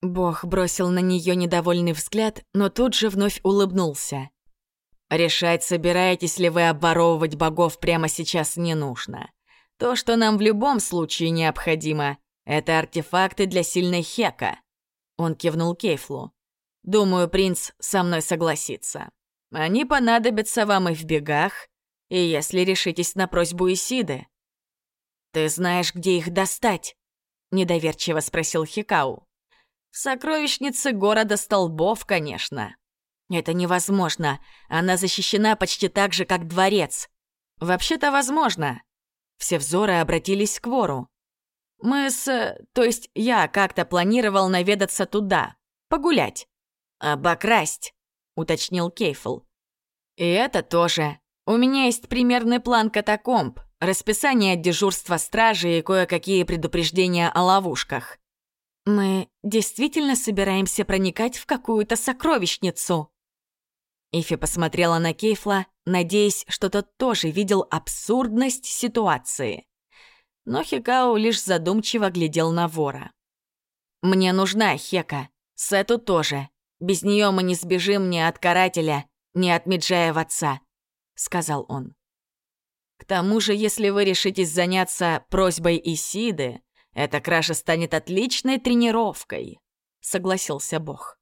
Бог бросил на нее недовольный взгляд, но тут же вновь улыбнулся. «Решать, собираетесь ли вы обворовывать богов прямо сейчас, не нужно. То, что нам в любом случае необходимо, это артефакты для сильной Хека». Он кивнул Кейфлу. «Думаю, принц со мной согласится». Они понадобятся вам и в бегах, и если решитесь на просьбу Исиды. «Ты знаешь, где их достать?» — недоверчиво спросил Хикау. «В сокровищнице города Столбов, конечно». «Это невозможно. Она защищена почти так же, как дворец». «Вообще-то возможно». Все взоры обратились к вору. «Мы с... То есть я как-то планировал наведаться туда. Погулять. Обокрасть уточнил Кейфл. «И это тоже. У меня есть примерный план катакомб, расписание дежурства стражи и кое-какие предупреждения о ловушках». «Мы действительно собираемся проникать в какую-то сокровищницу?» Ифи посмотрела на Кейфла, надеясь, что тот тоже видел абсурдность ситуации. Но Хикао лишь задумчиво глядел на вора. «Мне нужна Хека. Сету тоже. Без нее мы не сбежим ни от карателя, ни от Меджая в отца», — сказал он. «К тому же, если вы решитесь заняться просьбой Исиды, эта кража станет отличной тренировкой», — согласился Бог.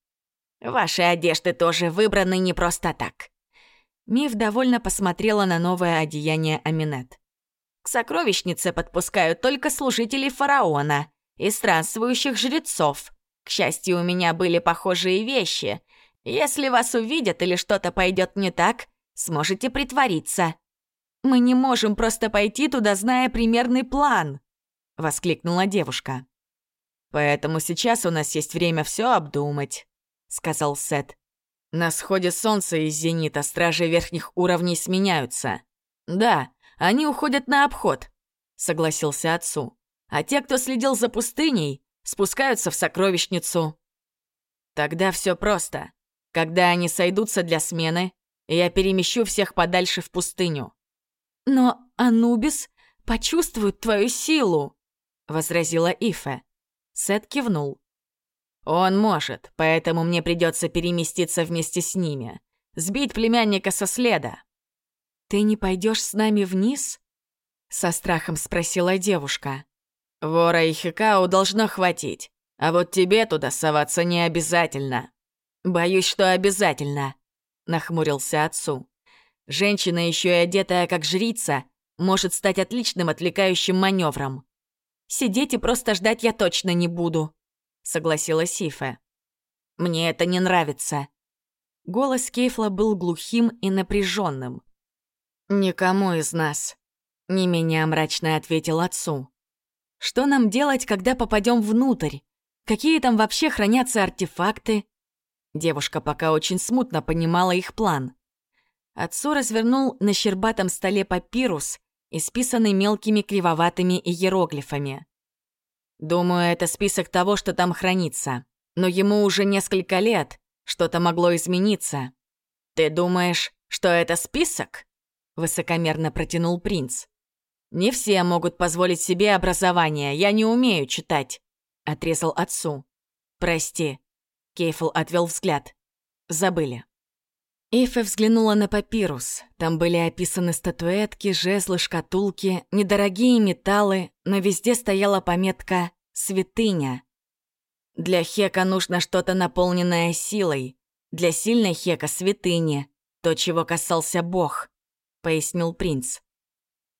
«Ваши одежды тоже выбраны не просто так». Миф довольно посмотрела на новое одеяние Аминет. «К сокровищнице подпускают только служителей фараона и странствующих жрецов», к счастью, у меня были похожие вещи. Если вас увидят или что-то пойдет не так, сможете притвориться. Мы не можем просто пойти туда, зная примерный план, воскликнула девушка. Поэтому сейчас у нас есть время все обдумать, сказал Сет. На сходе солнца из зенита стражи верхних уровней сменяются. Да, они уходят на обход, согласился отцу. А те, кто следил за пустыней, спускаются в сокровищницу. Тогда все просто. Когда они сойдутся для смены, я перемещу всех подальше в пустыню. Но Анубис почувствует твою силу, возразила Ифе. Сет кивнул. Он может, поэтому мне придется переместиться вместе с ними, сбить племянника со следа. Ты не пойдешь с нами вниз? Со страхом спросила девушка. Вора и Хикао должно хватить, а вот тебе туда соваться не обязательно. Боюсь, что обязательно, нахмурился отцу. Женщина, еще и одетая как жрица, может стать отличным отвлекающим маневром. Сидеть и просто ждать я точно не буду, согласилась Сифа. Мне это не нравится. Голос Кейфла был глухим и напряженным. «Никому из нас», — не менее мрачно ответил отцу. Что нам делать, когда попадем внутрь? Какие там вообще хранятся артефакты? Девушка пока очень смутно понимала их план. Отцу развернул на щербатом столе папирус, исписанный мелкими кривоватыми иероглифами. Думаю, это список того, что там хранится. Но ему уже несколько лет, что-то могло измениться. Ты думаешь, что это список? Высокомерно протянул принц. «Не все могут позволить себе образование, я не умею читать», — отрезал отцу. «Прости», — Кейфл отвел взгляд. «Забыли». Ифе взглянула на папирус. Там были описаны статуэтки, жезлы, шкатулки, недорогие металлы, но везде стояла пометка «Святыня». Для Хека нужно что-то наполненное силой. Для сильной Хека святыни, то, чего касался Бог», — пояснил принц.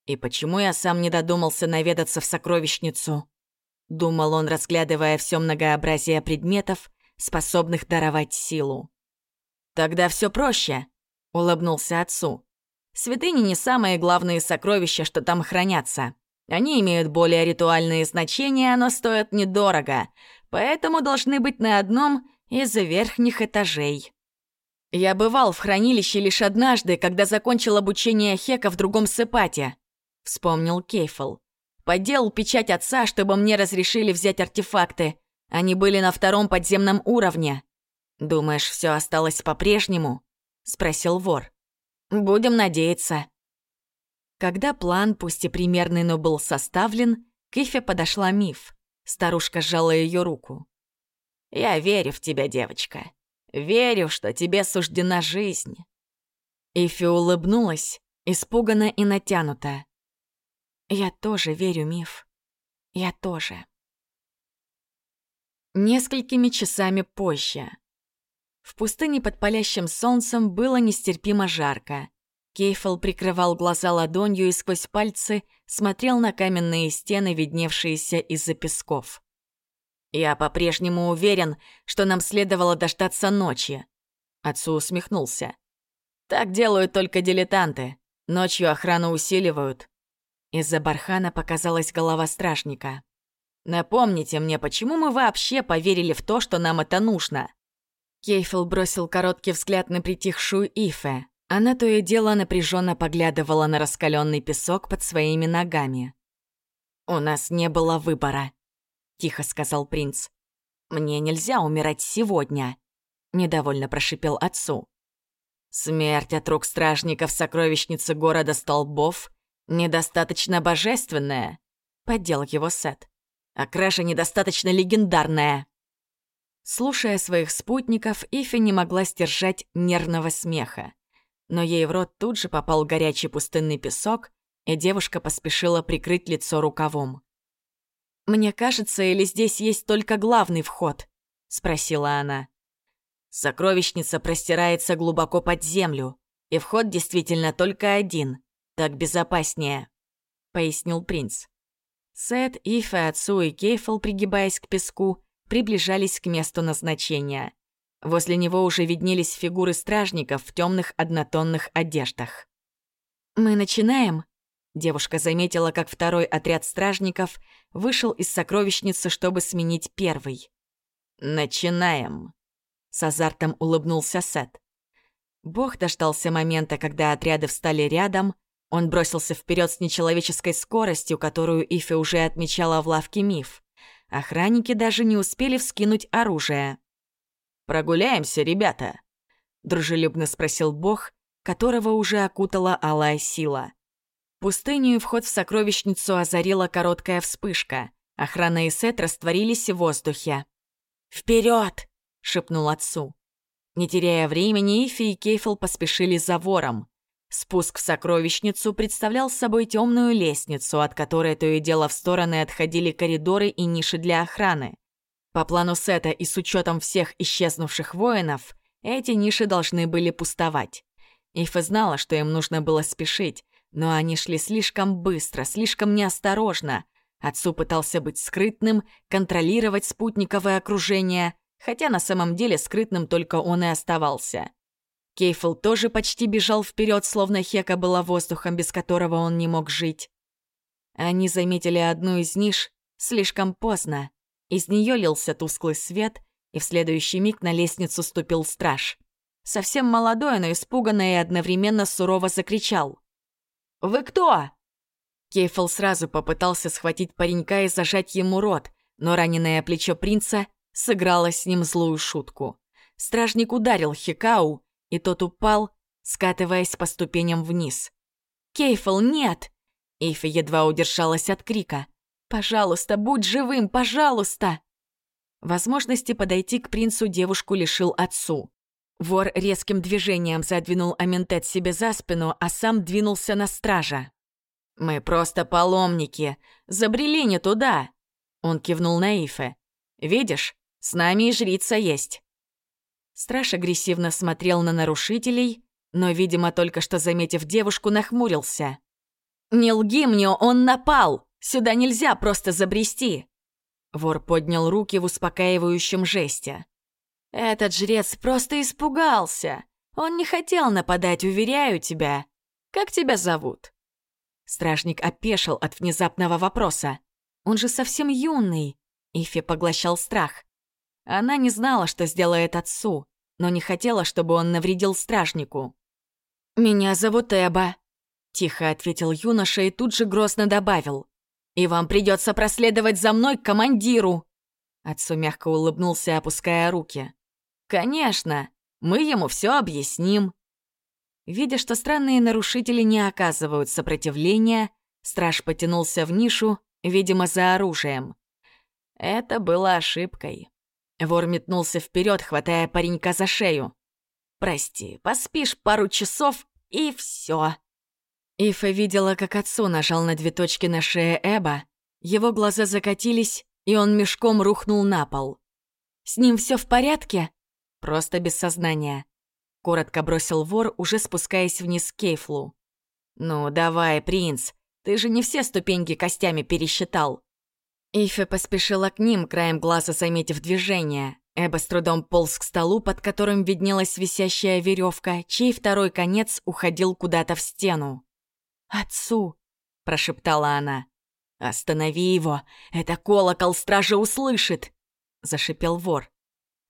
«И почему я сам не додумался наведаться в сокровищницу?» — думал он, разглядывая все многообразие предметов, способных даровать силу. «Тогда все проще», — улыбнулся отцу. «Святыни не самые главные сокровища, что там хранятся. Они имеют более ритуальные значения, но стоят недорого, поэтому должны быть на одном из верхних этажей». «Я бывал в хранилище лишь однажды, когда закончил обучение Хека в другом сепате», — вспомнил Кейфл. Подделал печать отца, чтобы мне разрешили взять артефакты. Они были на втором подземном уровне. Думаешь, все осталось по-прежнему? Спросил вор. Будем надеяться. Когда план, пусть и примерный, но был составлен, к Ифе подошла Миф. Старушка сжала ее руку. «Я верю в тебя, девочка. Верю, что тебе суждена жизнь». Ифи улыбнулась, испуганно и натянуто. Я тоже верю, Миф. Я тоже. Несколькими часами позже. В пустыне под палящим солнцем было нестерпимо жарко. Кейфел прикрывал глаза ладонью и сквозь пальцы смотрел на каменные стены, видневшиеся из-за песков. «Я по-прежнему уверен, что нам следовало дождаться ночи», — отцу усмехнулся. «Так делают только дилетанты. Ночью охрану усиливают, из-за бархана показалась голова стражника. «Напомните мне, почему мы вообще поверили в то, что нам это нужно?» Кейфел бросил короткий взгляд на притихшую Ифе. Она то и дело напряженно поглядывала на раскаленный песок под своими ногами. «У нас не было выбора», — тихо сказал принц. «Мне нельзя умирать сегодня», — недовольно прошипел отцу. Смерть от рук стражников сокровищницы города Столбов «Недостаточно божественная», — поддел его Сет. «А кража недостаточно легендарная». Слушая своих спутников, Ифи не могла сдержать нервного смеха. Но ей в рот тут же попал горячий пустынный песок, и девушка поспешила прикрыть лицо рукавом. «Мне кажется, или здесь есть только главный вход?» — спросила она. «Сокровищница простирается глубоко под землю, и вход действительно только один. «Так безопаснее», — пояснил принц. Сет, Ифа, отцу и Кейфл, пригибаясь к песку, приближались к месту назначения. Возле него уже виднелись фигуры стражников в темных однотонных одеждах. «Мы начинаем?» Девушка заметила, как второй отряд стражников вышел из сокровищницы, чтобы сменить первый. «Начинаем!» С азартом улыбнулся Сет. Бог дождался момента, когда отряды встали рядом, он бросился вперед с нечеловеческой скоростью, которую Ифи уже отмечала в лавке Миф. Охранники даже не успели вскинуть оружие. «Прогуляемся, ребята?» — дружелюбно спросил бог, которого уже окутала алая сила. Пустыню и вход в сокровищницу озарила короткая вспышка. Охрана и Сет растворились в воздухе. «Вперед!» — шепнул отцу. Не теряя времени, Ифи и Кейфл поспешили за вором. Спуск в сокровищницу представлял собой темную лестницу, от которой то и дело в стороны отходили коридоры и ниши для охраны. По плану Сета и с учетом всех исчезнувших воинов, эти ниши должны были пустовать. Ифа знала, что им нужно было спешить, но они шли слишком быстро, слишком неосторожно. Отцу пытался быть скрытным, контролировать спутниковое окружение, хотя на самом деле скрытным только он и оставался. Кейфл тоже почти бежал вперед, словно Хека была воздухом, без которого он не мог жить. Они заметили одну из ниш слишком поздно. Из нее лился тусклый свет, и в следующий миг на лестницу ступил страж. Совсем молодой, но испуганно и одновременно сурово закричал. «Вы кто?» Кейфл сразу попытался схватить паренька и зажать ему рот, но раненое плечо принца сыграло с ним злую шутку. Стражник ударил Хикау, и тот упал, скатываясь по ступеням вниз. «Кейфл, нет!» Эйфи едва удержалась от крика. «Пожалуйста, будь живым, пожалуйста!» Возможности подойти к принцу девушку лишил отцу. Вор резким движением задвинул Аментет себе за спину, а сам двинулся на стража. «Мы просто паломники. Забрели не туда!» Он кивнул на Ифе. «Видишь, с нами и жрица есть». Страж агрессивно смотрел на нарушителей, но, видимо, только что заметив девушку, нахмурился. «Не лги мне, он напал! Сюда нельзя просто забрести!» Вор поднял руки в успокаивающем жесте. «Этот жрец просто испугался. Он не хотел нападать, уверяю тебя. Как тебя зовут?» Стражник опешил от внезапного вопроса. Он же совсем юный. Ифи поглощал страх. Она не знала, что сделает отцу, но не хотела, чтобы он навредил стражнику. «Меня зовут Эба», — тихо ответил юноша и тут же грозно добавил. «И вам придется проследовать за мной к командиру!» Отцу мягко улыбнулся, опуская руки. «Конечно, мы ему все объясним». Видя, что странные нарушители не оказывают сопротивления, страж потянулся в нишу, видимо, за оружием. Это было ошибкой. Вор метнулся вперед, хватая паренька за шею. «Прости, поспишь пару часов, и все. Ифа видела, как отцу нажал на две точки на шее Эба. Его глаза закатились, и он мешком рухнул на пол. «С ним все в порядке?» «Просто без сознания», — коротко бросил вор, уже спускаясь вниз к Кейфлу. «Ну, давай, принц, ты же не все ступеньки костями пересчитал». Ифе поспешила к ним, краем глаза заметив движение. Эба с трудом полз к столу, под которым виднелась висящая веревка, чей второй конец уходил куда-то в стену. «Отцу!» — прошептала она. «Останови его! Это колокол стража услышит!» — зашипел вор.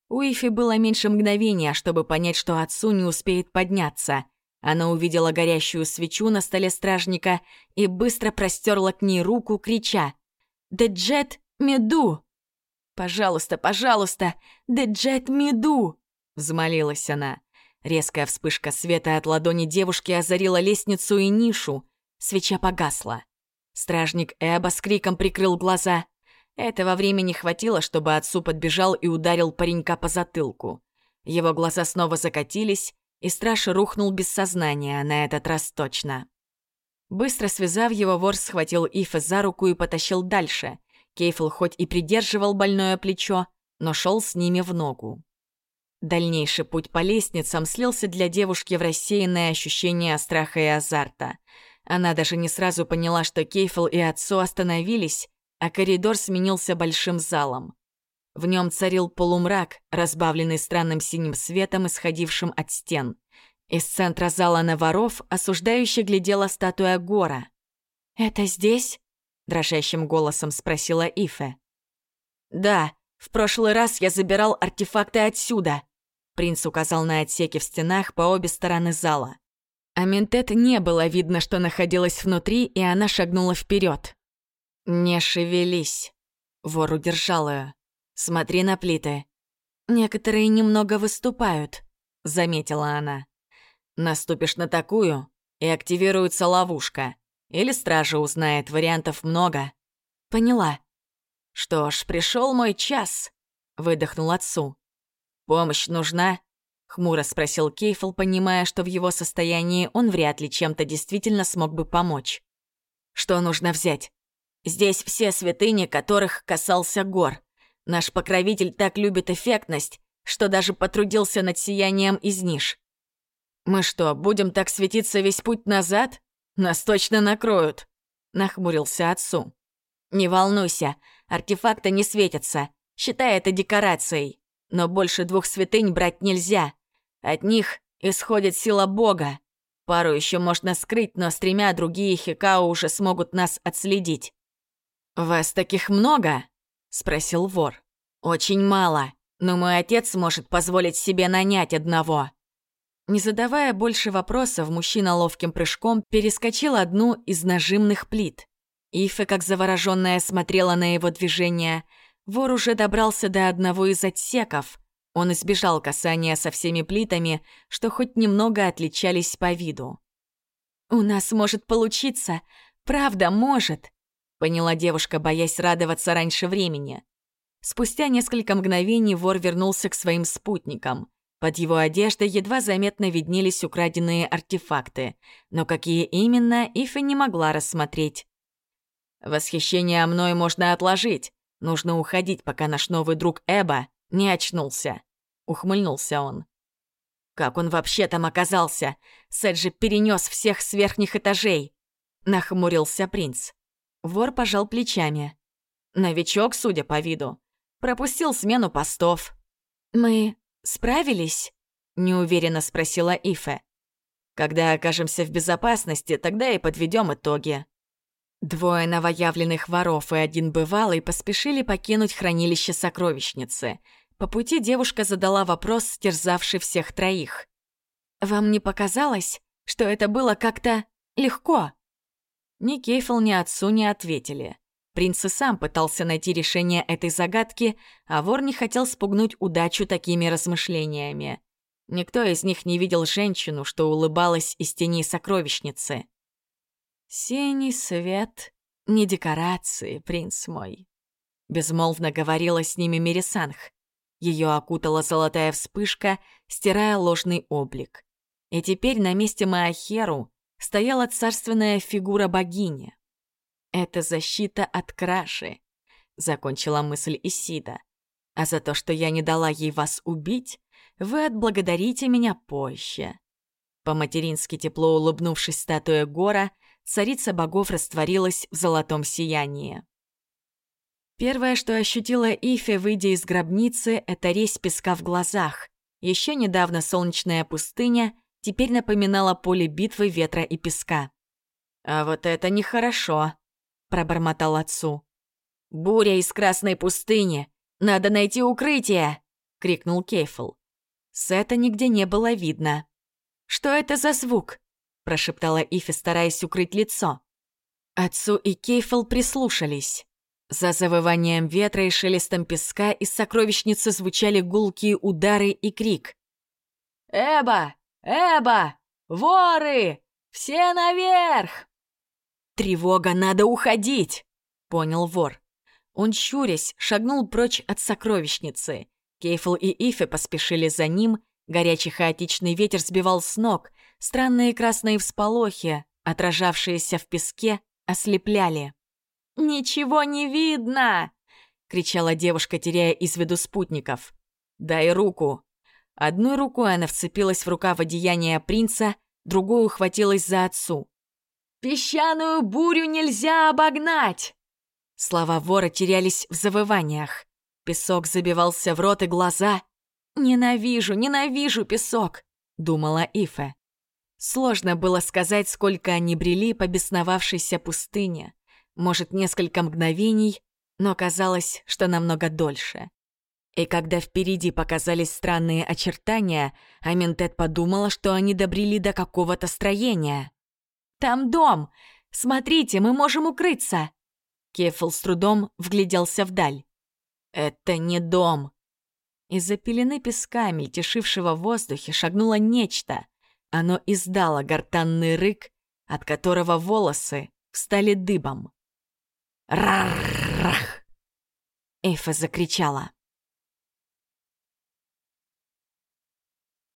У Ифи было меньше мгновения, чтобы понять, что отцу не успеет подняться. Она увидела горящую свечу на столе стражника и быстро простерла к ней руку, крича «Деджет Меду!» «Пожалуйста, пожалуйста, Деджет Меду!» — взмолилась она. Резкая вспышка света от ладони девушки озарила лестницу и нишу. Свеча погасла. Стражник Эба с криком прикрыл глаза. Этого времени хватило, чтобы отцу подбежал и ударил паренька по затылку. Его глаза снова закатились, и страж рухнул без сознания, на этот раз точно. Быстро связав его, вор схватил Ифа за руку и потащил дальше. Кейфл хоть и придерживал больное плечо, но шел с ними в ногу. Дальнейший путь по лестницам слился для девушки в рассеянное ощущение страха и азарта. Она даже не сразу поняла, что Кейфл и отцу остановились, а коридор сменился большим залом. В нем царил полумрак, разбавленный странным синим светом, исходившим от стен. Из центра зала на воров осуждающе глядела статуя Гора. «Это здесь?» — дрожащим голосом спросила Ифе. «Да, в прошлый раз я забирал артефакты отсюда», — принц указал на отсеки в стенах по обе стороны зала. А не было видно, что находилась внутри, и она шагнула вперед. «Не шевелись», — вор удержал ее. «Смотри на плиты». «Некоторые немного выступают», — заметила она. Наступишь на такую, и активируется ловушка. Или стража узнает, вариантов много. Поняла. Что ж, пришел мой час, выдохнул отцу. Помощь нужна? Хмуро спросил Кейфл, понимая, что в его состоянии он вряд ли чем-то действительно смог бы помочь. Что нужно взять? Здесь все святыни, которых касался гор. Наш покровитель так любит эффектность, что даже потрудился над сиянием из ниш. «Мы что, будем так светиться весь путь назад? Нас точно накроют!» — нахмурился отцу. «Не волнуйся, артефакты не светятся. Считай это декорацией. Но больше двух святынь брать нельзя. От них исходит сила Бога. Пару еще можно скрыть, но с тремя другие Хикао уже смогут нас отследить». «Вас таких много?» — спросил вор. «Очень мало, но мой отец может позволить себе нанять одного». Не задавая больше вопросов, мужчина ловким прыжком перескочил одну из нажимных плит. Ифа, как завороженная, смотрела на его движение. Вор уже добрался до одного из отсеков. Он избежал касания со всеми плитами, что хоть немного отличались по виду. «У нас может получиться, правда может», — поняла девушка, боясь радоваться раньше времени. Спустя несколько мгновений вор вернулся к своим спутникам. Под его одеждой едва заметно виднелись украденные артефакты, но какие именно, Ифа не могла рассмотреть. «Восхищение мной можно отложить. Нужно уходить, пока наш новый друг Эба не очнулся». ухмыльнулся он. «Как он вообще там оказался? Же перенес всех с верхних этажей!» — нахмурился принц. Вор пожал плечами. Новичок, судя по виду. Пропустил смену постов. «Мы справились?» — неуверенно спросила Ифе. «Когда окажемся в безопасности, тогда и подведем итоги». Двое новоявленных воров и один бывалый поспешили покинуть хранилище сокровищницы. По пути девушка задала вопрос, стерзавший всех троих. «Вам не показалось, что это было как-то легко?» Ни Кейфл, ни отцу не ответили. Принц и сам пытался найти решение этой загадки, а вор не хотел спугнуть удачу такими размышлениями. Никто из них не видел женщину, что улыбалась из теней сокровищницы. «Синий свет, не декорации, принц мой», — безмолвно говорила с ними Мерисанх. Ее окутала золотая вспышка, стирая ложный облик. И теперь на месте Маахеру стояла царственная фигура богини. «Это защита от краши», — закончила мысль Исида. «А за то, что я не дала ей вас убить, вы отблагодарите меня позже». По-матерински тепло улыбнувшись статуе Гора, царица богов растворилась в золотом сиянии. Первое, что ощутила Ифе, выйдя из гробницы, это резь песка в глазах. Еще недавно солнечная пустыня теперь напоминала поле битвы ветра и песка. «А вот это нехорошо», — пробормотал отцу. «Буря из Красной пустыни! Надо найти укрытие!» — крикнул Кейфл. Сета нигде не было видно. «Что это за звук?» — прошептала Ифи, стараясь укрыть лицо. Отцу и Кейфл прислушались. За завыванием ветра и шелестом песка из сокровищницы звучали гулкие удары и крик. «Эба! Эба! Воры! Все наверх!» «Тревога, надо уходить!» — понял вор. Он, щурясь, шагнул прочь от сокровищницы. Кейфл и Ифе поспешили за ним, горячий хаотичный ветер сбивал с ног, странные красные всполохи, отражавшиеся в песке, ослепляли. «Ничего не видно!» — кричала девушка, теряя из виду спутников. «Дай руку!» Одной рукой она вцепилась в рукав одеяния принца, другой ухватилась за отцу. Песчаную бурю нельзя обогнать!» Слова вора терялись в завываниях. Песок забивался в рот и глаза. «Ненавижу, ненавижу песок!» — думала Ифе. Сложно было сказать, сколько они брели по бесновавшейся пустыне. Может, несколько мгновений, но казалось, что намного дольше. И когда впереди показались странные очертания, Аминтет подумала, что они добрели до какого-то строения. Там дом! Смотрите, мы можем укрыться!» Кефл с трудом вгляделся вдаль. «Это не дом!» Из-за пелены песка, мельтешившего в воздухе, шагнуло нечто. Оно издало гортанный рык, от которого волосы встали дыбом. «Раррах!» Эйфа закричала.